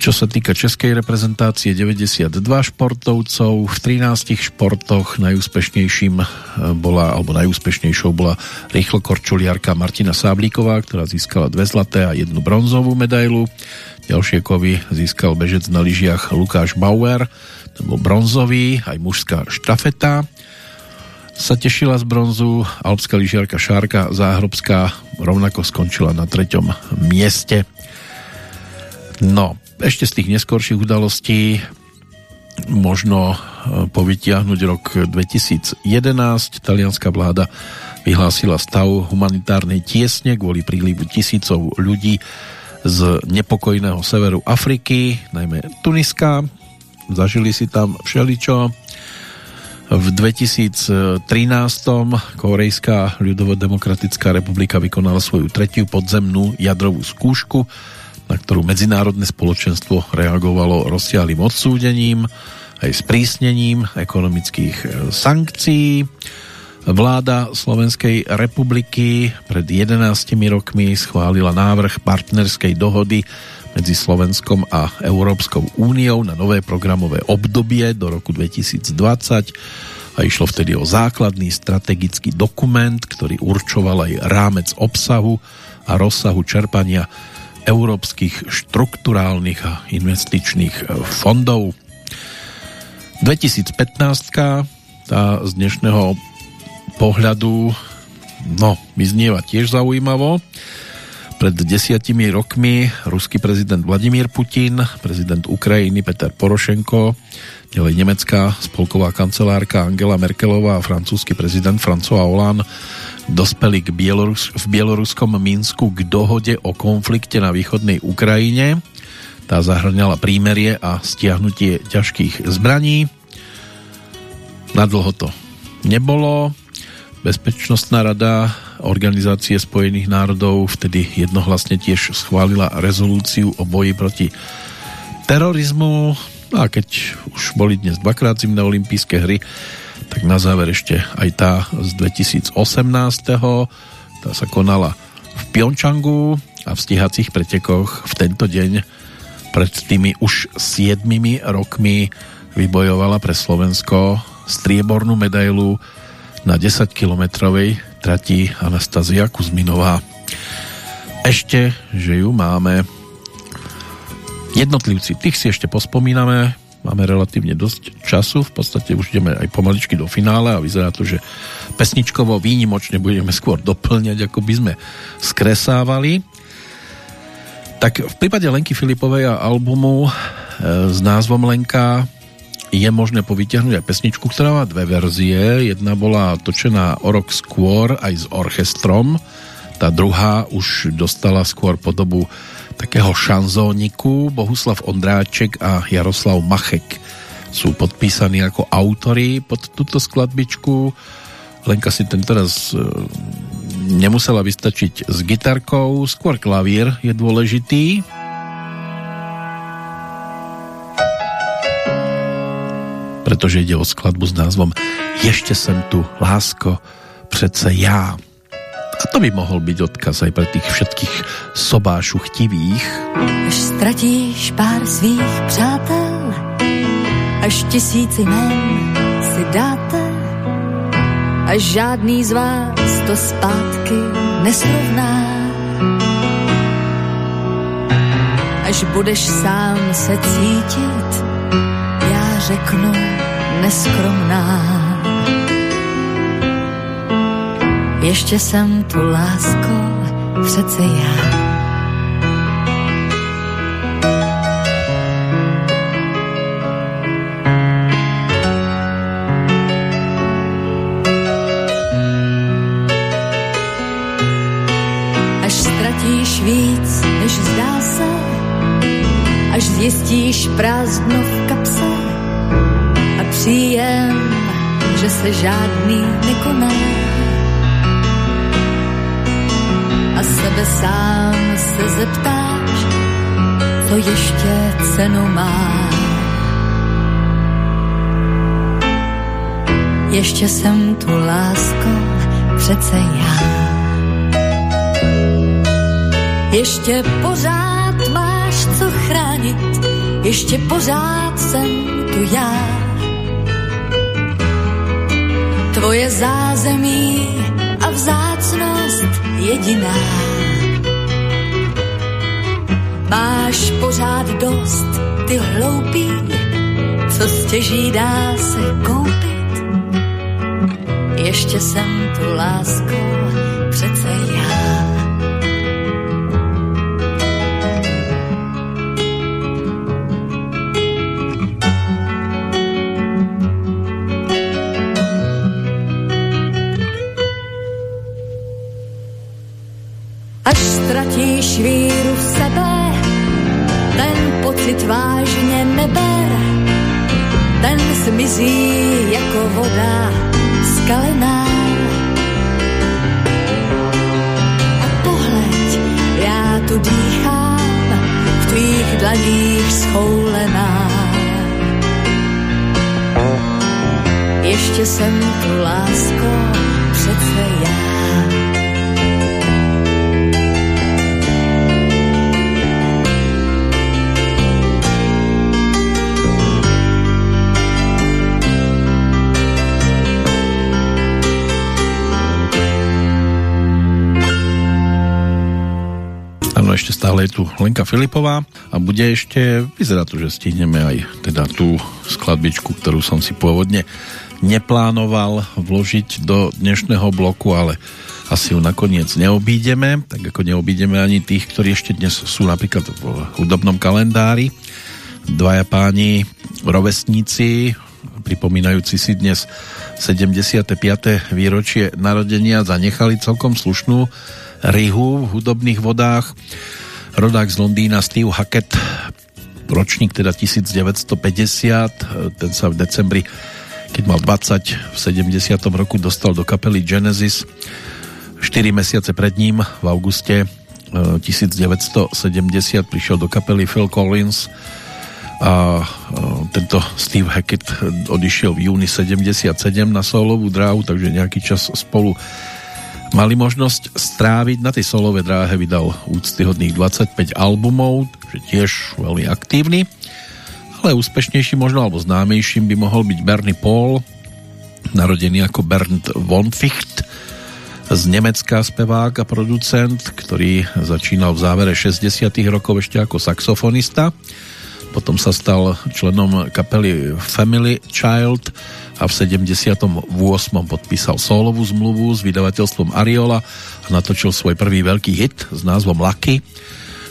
Čo sa týka českej reprezentácie, 92 športovcov, v 13 športoch najúspešnejším e, bola, alebo najúspešnejšou bola rýchlo korčuliarka Martina Sáblíková, ktorá získala dve zlaté a jednu bronzovú medailu. Ďalšie kovy získal bežec na lyžiach Lukáš Bauer, ten bol bronzový, aj mužská štafeta sa tešila z bronzu, alpská lyžiarka Šárka Záhrobská rovnako skončila na treťom mieste. No, ešte z tých neskorších udalostí možno e, povytiahnuť rok 2011. Talianská vláda vyhlásila stav humanitárnej tiesne kvôli prílivu tisícov ľudí z nepokojného severu Afriky, najmä Tuniska. Zažili si tam všeličo. V 2013. Korejská ľudovo-demokratická republika vykonala svoju tretiu podzemnú jadrovú skúšku, na ktorú medzinárodné spoločenstvo reagovalo rozsiahlým odsúdením aj sprísnením ekonomických sankcií. Vláda Slovenskej republiky pred 11 rokmi schválila návrh partnerskej dohody medzi Slovenskom a Európskou úniou na nové programové obdobie do roku 2020 a išlo vtedy o základný strategický dokument, ktorý určoval aj rámec obsahu a rozsahu čerpania európskych štrukturálnych a investičných fondov. 2015 tá z dnešného pohľadu no, vyznieva tiež zaujímavo. Pred desiatimi rokmi ruský prezident Vladimír Putin, prezident Ukrajiny Peter Porošenko, ďalej nemecká spolková kancelárka Angela Merkelová a francúzsky prezident François Hollande dospeli k Bielorus- v bieloruskom Minsku k dohode o konflikte na východnej Ukrajine. Tá zahrňala prímerie a stiahnutie ťažkých zbraní. Nadlho to nebolo. Bezpečnostná rada Organizácie spojených národov vtedy jednohlasne tiež schválila rezolúciu o boji proti terorizmu no a keď už boli dnes dvakrát zimné olympijské hry tak na záver ešte aj tá z 2018. tá sa konala v Pjončangu a v stíhacích pretekoch v tento deň pred tými už 7 rokmi vybojovala pre Slovensko striebornú medailu na 10-kilometrovej trati Anastazia Kuzminová. Ešte, že ju máme jednotlivci, tých si ešte pospomíname, máme relatívne dosť času, v podstate už ideme aj pomaličky do finále a vyzerá to, že pesničkovo výnimočne budeme skôr doplňať, ako by sme skresávali. Tak v prípade Lenky Filipovej a albumu e, s názvom Lenka je možné povytiahnuť aj pesničku, ktorá má dve verzie. Jedna bola točená o rok skôr aj s orchestrom. Tá druhá už dostala skôr podobu takého šanzóniku. Bohuslav Ondráček a Jaroslav Machek sú podpísaní ako autory pod túto skladbičku. Lenka si ten teraz e, nemusela vystačiť s gitarkou, skôr klavír je dôležitý. Pretože ide o skladbu s názvom Ešte sem tu, lásko, přece já. A to by mohol byť odkaz aj pre tých všetkých sobášu chtivých. Až ztratíš pár svých přátel, až tisíci men si dáte, až žádný z vás to zpátky nesrovná. Až budeš sám se cítit, já řeknu neskromná. Ještě jsem tu lásko, přece já. Až ztratíš víc, než zdá se, až zjistíš prázdno v kapse a příjem, že se žádný nekoná sebe sám se zeptáš, co ještě cenu má. Ještě jsem tu lásko, přece já. Ještě pořád máš co chránit, ještě pořád jsem tu já. Tvoje zázemí a vzácnost jediná. Máš pořád dost, ty hloupý, co stěží dá se koupit. Ještě jsem tu lásku, přece já. Lenka Filipová a bude ešte, vyzerá to, že stihneme aj teda tú skladbičku, ktorú som si pôvodne neplánoval vložiť do dnešného bloku, ale asi ju nakoniec neobídeme, tak ako neobídeme ani tých, ktorí ešte dnes sú napríklad v hudobnom kalendári. Dvaja páni rovesníci, pripomínajúci si dnes 75. výročie narodenia, zanechali celkom slušnú Rihu v hudobných vodách. Rodák z Londýna Steve Hackett, ročník teda 1950, ten sa v decembri, keď mal 20, v 70. roku dostal do kapely Genesis. 4 mesiace pred ním, v auguste 1970, prišiel do kapely Phil Collins a tento Steve Hackett odišiel v júni 77 na solovú dráhu, takže nejaký čas spolu mali možnosť stráviť. Na tej solové dráhe vydal úctyhodných 25 albumov, že tiež veľmi aktívny, ale úspešnejší možno, alebo známejším by mohol byť Bernie Paul, narodený ako Bernd von Ficht, z Nemecka spevák a producent, ktorý začínal v závere 60 rokov ešte ako saxofonista. Potom sa stal členom kapely Family Child, a v 78. podpísal solovú zmluvu s vydavateľstvom Ariola a natočil svoj prvý veľký hit s názvom Lucky,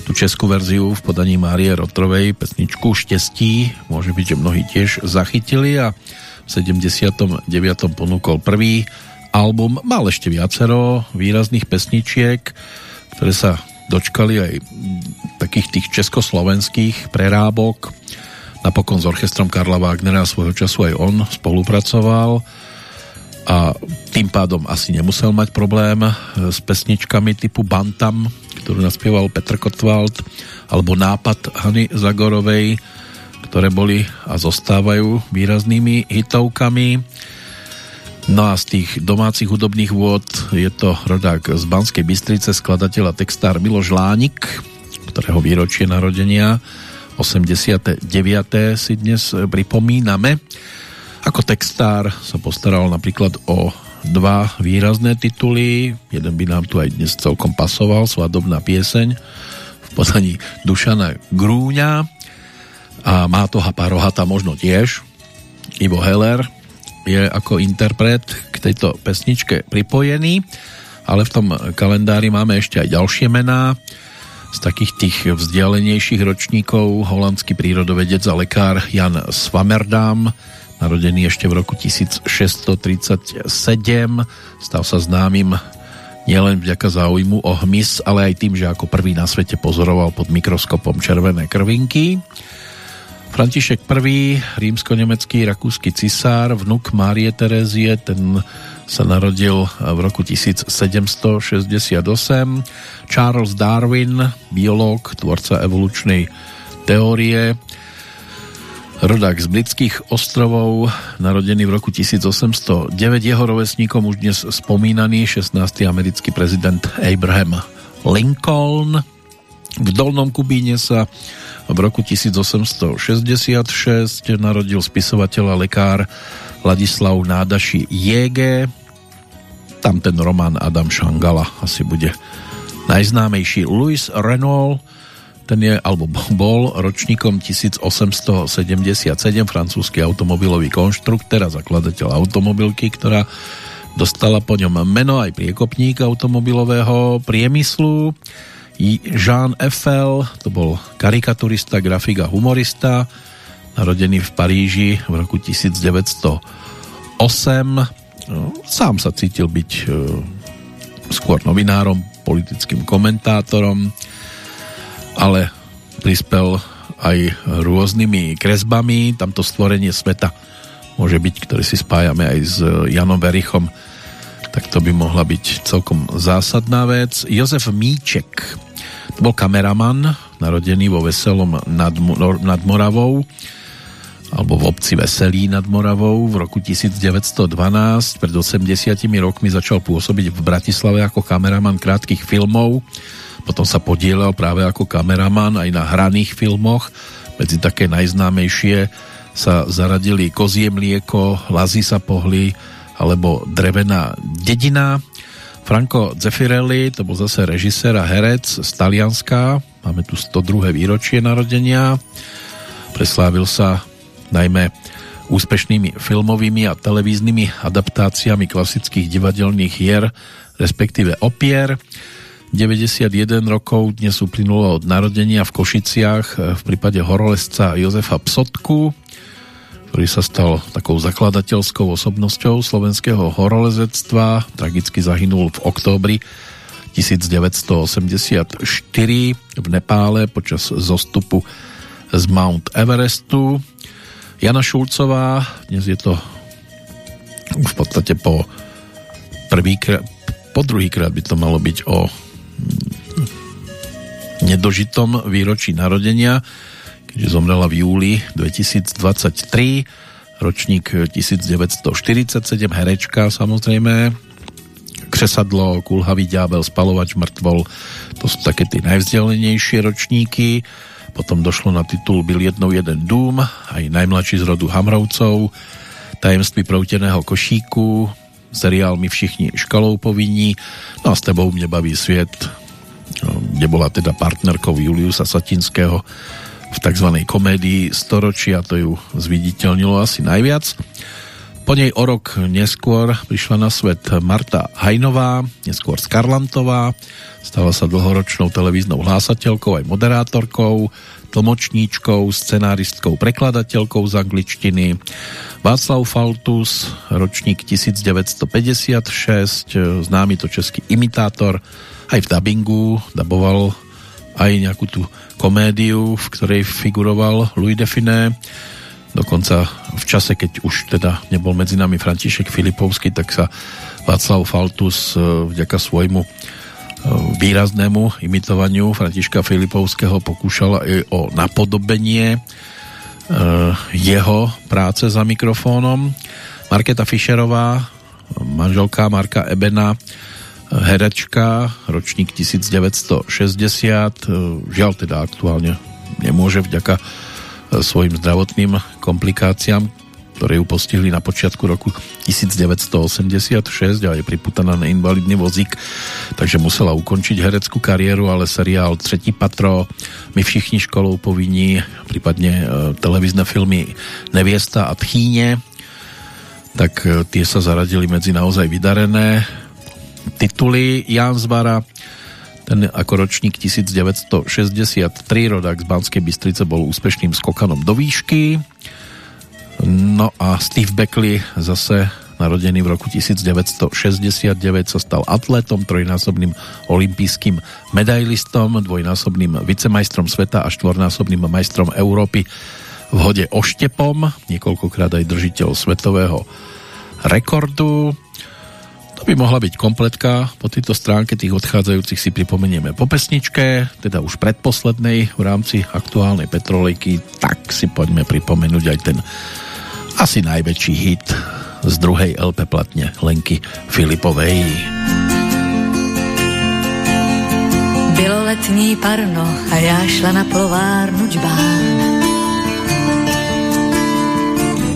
tú českú verziu v podaní Márie Rotrovej, pesničku Štestí, môže byť, že mnohí tiež zachytili a v 79. ponúkol prvý album, mal ešte viacero výrazných pesničiek, ktoré sa dočkali aj takých tých československých prerábok. Napokon s orchestrom Karla Wagnera svojho času aj on spolupracoval a tým pádom asi nemusel mať problém eh, s pesničkami typu Bantam, ktorú naspieval Petr Kotwald, alebo Nápad Hany Zagorovej, ktoré boli a zostávajú výraznými hitovkami. No a z tých domácich hudobných vôd je to rodák z Banskej Bystrice, skladateľ a textár Miloš Lánik, ktorého výročie narodenia 89. si dnes pripomíname. Ako textár sa postaral napríklad o dva výrazné tituly. Jeden by nám tu aj dnes celkom pasoval, svadobná pieseň v podaní Dušana Grúňa a má to Parohata možno tiež. Ivo Heller je ako interpret k tejto pesničke pripojený, ale v tom kalendári máme ešte aj ďalšie mená z takých tých vzdialenejších ročníkov holandský prírodovedec a lekár Jan Swammerdam narodený ešte v roku 1637. Stal sa známym nielen vďaka záujmu o hmyz, ale aj tým, že ako prvý na svete pozoroval pod mikroskopom červené krvinky. František I, rímsko-nemecký rakúsky cisár, vnuk Márie Terezie, ten sa narodil v roku 1768. Charles Darwin, biológ, tvorca evolučnej teórie, rodák z britských ostrovov, narodený v roku 1809, jeho rovesníkom už dnes spomínaný 16. americký prezident Abraham Lincoln. V Dolnom Kubíne sa v roku 1866 narodil spisovateľ a lekár Ladislav Nádaši Jege. Tam ten román Adam Šangala asi bude najznámejší. Louis Renault ten je, alebo bol ročníkom 1877, francúzsky automobilový konštruktor a zakladateľ automobilky, ktorá dostala po ňom meno aj priekopník automobilového priemyslu. Jean Eiffel, to bol karikaturista, grafik a humorista, narodený v Paríži v roku 1908. No, sám sa cítil byť e, skôr novinárom, politickým komentátorom ale prispel aj rôznymi kresbami. Tamto stvorenie sveta môže byť, ktorý si spájame aj s Janom Verichom, tak to by mohla byť celkom zásadná vec. Jozef Míček, to bol kameraman, narodený vo Veselom nad, nad Moravou, alebo v obci Veselí nad Moravou v roku 1912. Pred 80 rokmi začal pôsobiť v Bratislave ako kameraman krátkých filmov potom sa podielal práve ako kameraman aj na hraných filmoch. Medzi také najznámejšie sa zaradili Kozie mlieko, Lazy sa pohli alebo Drevená dedina. Franco Zeffirelli, to bol zase režisér a herec z Talianska. Máme tu 102. výročie narodenia. Preslávil sa najmä úspešnými filmovými a televíznymi adaptáciami klasických divadelných hier, respektíve opier. 91 rokov dnes uplynulo od narodenia v Košiciach eh, v prípade horolesca Jozefa Psotku, ktorý sa stal takou zakladateľskou osobnosťou slovenského horolezectva. Tragicky zahynul v októbri 1984 v Nepále počas zostupu z Mount Everestu. Jana Šulcová, dnes je to v podstate po prvýkrát, po druhýkrát by to malo byť o nedožitom výročí narodenia, keďže zomrela v júli 2023, ročník 1947, herečka samozrejme, křesadlo, kulhavý ďábel, spalovač mŕtvol, to sú také tie najvzdelenejšie ročníky. Potom došlo na titul Byl jednou jeden dům, aj najmladší z rodu Hamrovcov, Tajemství prouteného košíku, seriál My všichni škalou povinní, no a s tebou mne baví sviet, kde bola teda partnerkou Juliusa Satinského v tzv. komédii storočia, to ju zviditeľnilo asi najviac. Po nej o rok neskôr prišla na svet Marta Hajnová, neskôr Skarlantová, stala sa dlhoročnou televíznou hlásateľkou aj moderátorkou, tlmočníčkou, scenáristkou, prekladateľkou z angličtiny. Václav Faltus, ročník 1956, známy to český imitátor, aj v dabingu daboval aj nejakú tú komédiu, v ktorej figuroval Louis Define Dokonca v čase, keď už teda nebol medzi nami František Filipovský, tak sa Václav Faltus e, vďaka svojmu e, výraznému imitovaniu Františka Filipovského pokúšal aj o napodobenie e, jeho práce za mikrofónom. Marketa Fischerová, manželka Marka Ebena, herečka, ročník 1960, žiaľ teda aktuálne nemôže vďaka svojim zdravotným komplikáciám, ktoré ju postihli na počiatku roku 1986 a je priputaná na invalidný vozík, takže musela ukončiť hereckú kariéru, ale seriál Třetí patro, My všichni školou povinní, prípadne e, televízne filmy Neviesta a Tchýne, tak e, tie sa zaradili medzi naozaj vydarené tituly. Jansbara ten ako ročník 1963 rodák z Banskej Bystrice bol úspešným skokanom do výšky. No a Steve Beckley zase narodený v roku 1969 sa stal atletom, trojnásobným olympijským medailistom, dvojnásobným vicemajstrom sveta a štvornásobným majstrom Európy v hode oštepom, niekoľkokrát aj držiteľ svetového rekordu. To by mohla byť kompletka. Po tejto stránke tých odchádzajúcich si pripomenieme po pesničke, teda už predposlednej v rámci aktuálnej Petrolejky, tak si poďme pripomenúť aj ten asi najväčší hit z druhej LP platne Lenky Filipovej. Bylo letní parno a já šla na plovárnu džbán.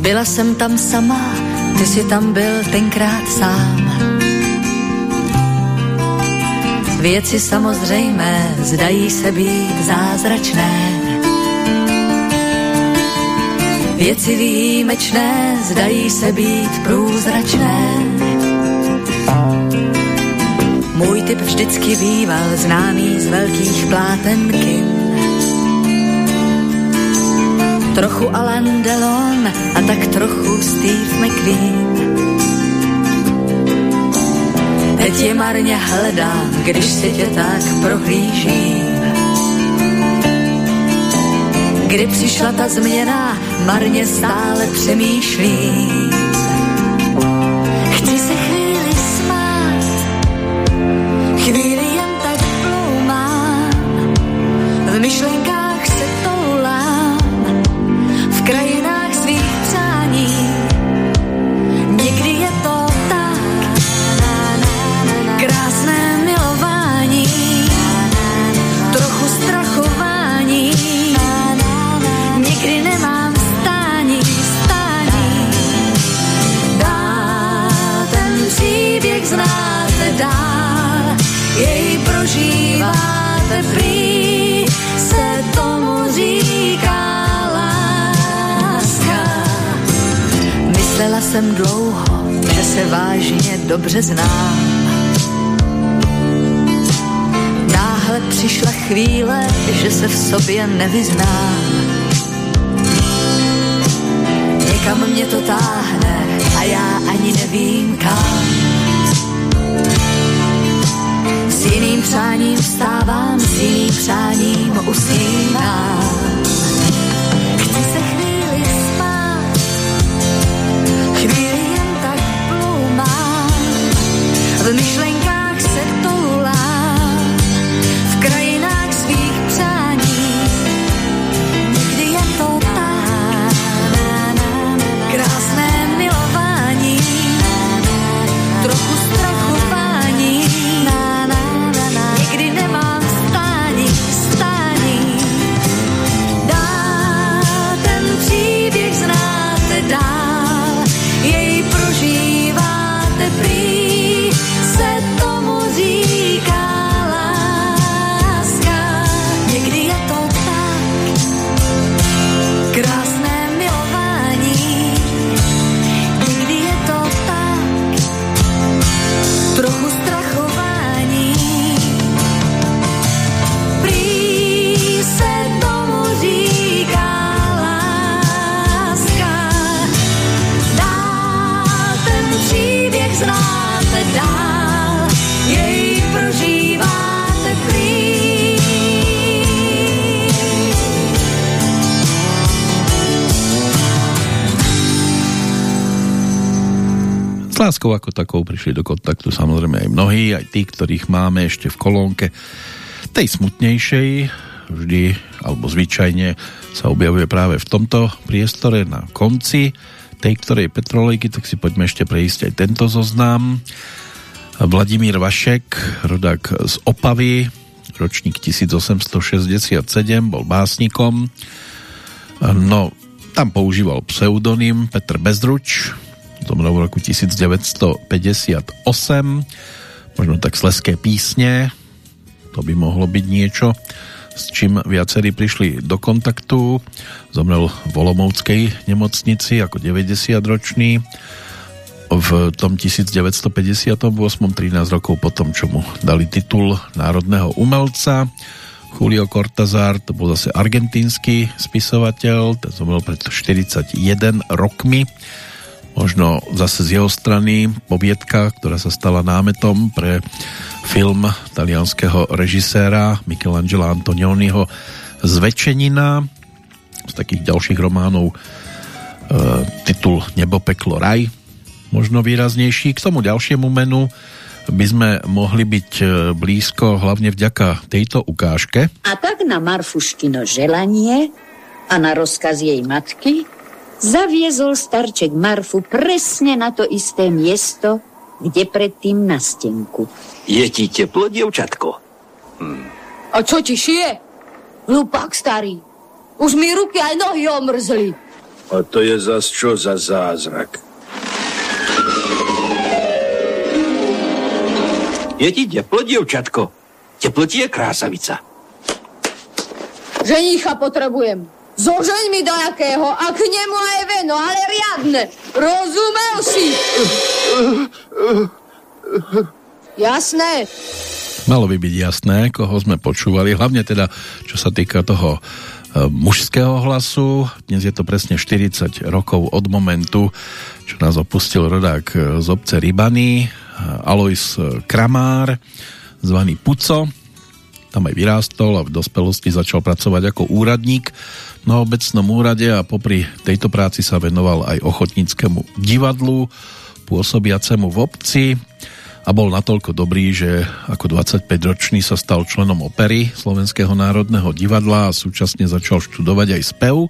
Byla jsem tam sama, ty si tam byl tenkrát sám. Věci samozřejmé zdají se být zázračné. Věci výjimečné zdají se být průzračné. Můj typ vždycky býval známý z velkých pláten kin. Trochu Alain Delon a tak trochu Steve McQueen Teď je marně hledám, když si tě tak prohlížím. Kdy přišla ta změna, marně stále přemýšlím. Dobře znám. Náhle přišla chvíle, že se v sobě nevyznám. Někam mě to táhne a já ani nevím kam. S jiným přáním vstávám, s jiným přáním usínám láskou ako takou prišli do kontaktu samozrejme aj mnohí, aj tí, ktorých máme ešte v kolónke tej smutnejšej, vždy alebo zvyčajne sa objavuje práve v tomto priestore na konci tej ktorej petrolejky, tak si poďme ešte prejsť aj tento zoznam. Vladimír Vašek, rodák z Opavy, ročník 1867, bol básnikom. No, tam používal pseudonym Petr Bezdruč, zomrel v roku 1958, možno tak sleské písne, to by mohlo byť niečo, s čím viacerí prišli do kontaktu. Zomrel v Olomouckej nemocnici ako 90-ročný v tom 1958, 13 rokov potom, čo mu dali titul národného umelca. Julio Cortázar, to bol zase argentínsky spisovateľ, ten zomrel pred 41 rokmi. Možno zase z jeho strany poviedka, ktorá sa stala námetom pre film talianského režiséra Michelangela Antonioniho Zvečenina. Z takých ďalších románov e, titul Nebo, peklo, raj možno výraznejší. K tomu ďalšiemu menu by sme mohli byť e, blízko hlavne vďaka tejto ukážke. A tak na Marfuškino želanie a na rozkaz jej matky zaviezol starček Marfu presne na to isté miesto, kde predtým na stenku. Je ti teplo, dievčatko? Hm. A čo ti šije? Hlupák starý. Už mi ruky aj nohy omrzli. A to je zas čo za zázrak? Je ti teplo, dievčatko? Teplo ti je krásavica. Ženícha potrebujem. Zožeň mi do jakého a k nemu aj veno, ale riadne. Rozumel si? Jasné. Malo by byť jasné, koho sme počúvali, hlavne teda, čo sa týka toho e, mužského hlasu. Dnes je to presne 40 rokov od momentu, čo nás opustil rodák e, z obce Rybany, Alois Kramár, zvaný Puco. Tam aj vyrástol a v dospelosti začal pracovať ako úradník na obecnom úrade a popri tejto práci sa venoval aj ochotníckému divadlu, pôsobiacemu v obci a bol natoľko dobrý, že ako 25-ročný sa stal členom opery Slovenského národného divadla a súčasne začal študovať aj spev.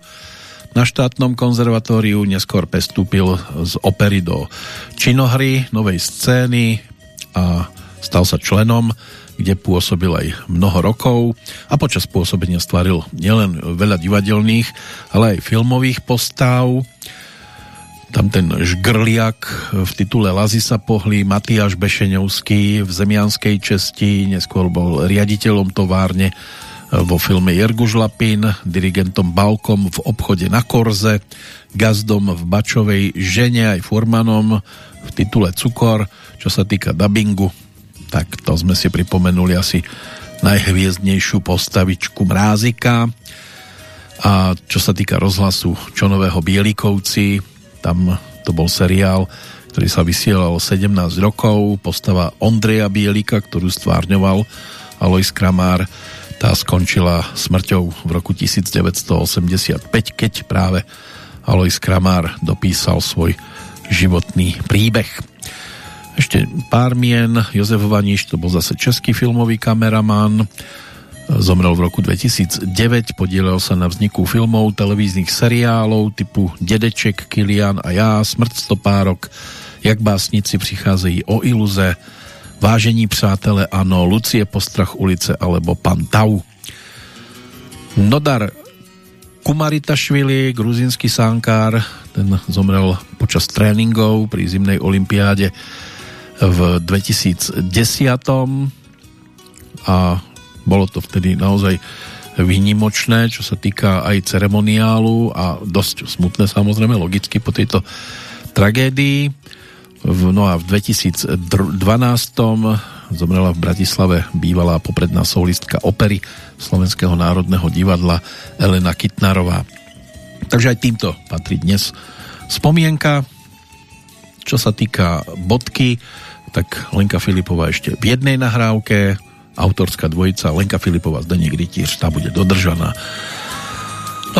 Na štátnom konzervatóriu, neskôr prestúpil z opery do činohry, novej scény a stal sa členom, kde pôsobil aj mnoho rokov a počas pôsobenia stvaril nielen veľa divadelných, ale aj filmových postav. Tam ten žgrliak v titule Lazy sa pohli, Matiáš Bešeňovský v Zemianskej česti, neskôr bol riaditeľom továrne vo filme Jerguž Lapin, dirigentom Balkom v obchode na Korze, gazdom v Bačovej žene aj furmanom v titule Cukor, čo sa týka dubbingu, tak to sme si pripomenuli asi najhviezdnejšiu postavičku Mrázika a čo sa týka rozhlasu Čonového Bielikovci, tam to bol seriál, ktorý sa vysielal 17 rokov, postava Ondreja Bielika, ktorú stvárňoval Alois Kramár, tá skončila smrťou v roku 1985, keď práve Alois Kramár dopísal svoj životný príbeh. Ešte pár mien. Jozef Vaniš, to bol zase český filmový kameraman. Zomrel v roku 2009, podielal sa na vzniku filmov, televíznych seriálov typu Dedeček, Kilian a ja, Smrt stopárok, Jak básnici přicházejí o iluze, Vážení přátelé, ano, Lucie Postrach ulice alebo Pan Tau. Nodar Kumaritašvili, gruzínsky sánkár, ten zomrel počas tréningov pri zimnej olympiáde v 2010 a bolo to vtedy naozaj výnimočné, čo sa týka aj ceremoniálu a dosť smutné samozrejme logicky po tejto tragédii. No a v 2012 zomrela v Bratislave bývalá popredná solistka opery Slovenského národného divadla Elena Kitnárová. Takže aj týmto patrí dnes spomienka. Čo sa týka bodky, tak Lenka Filipová ešte v jednej nahrávke, autorská dvojica Lenka Filipová, Zdeněk Rytíř, tá bude dodržaná.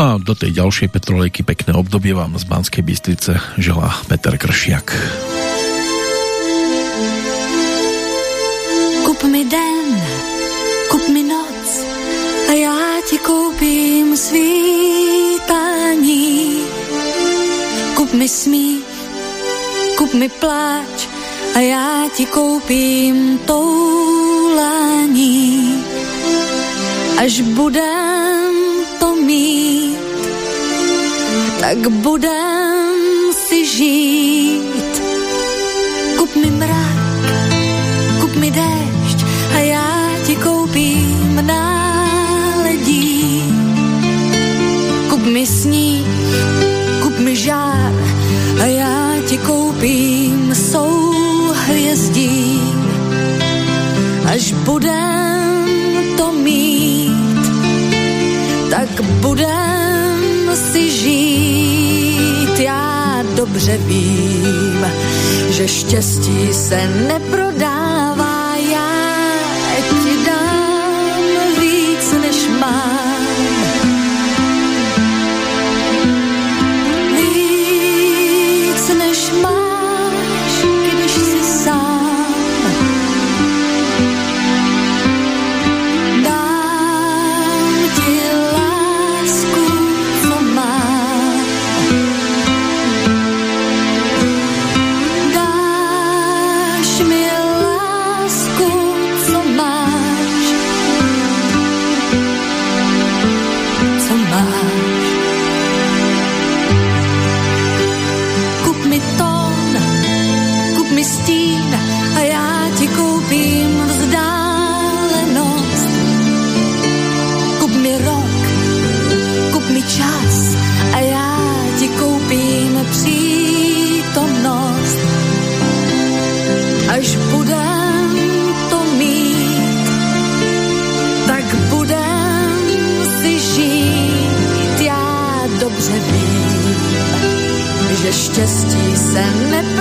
No a do tej ďalšej petrolejky pekné obdobie vám z Banskej Bystrice želá Peter Kršiak. Kup mi den, kup mi noc a ja ti koupím svítání. Kup mi smích kup mi pláč a já ti koupím toulání. Až budem to mít, tak budem si žít. Kup mi mrak, kup mi déšť a já ti koupím náledí. Kup mi sníh, kup mi žár a já ti koupím souhvězdí. Až budem to mít, tak budem si žít. Já dobře vím, že štěstí se neprodává. Já ti dám víc, než mám. Just justice send it.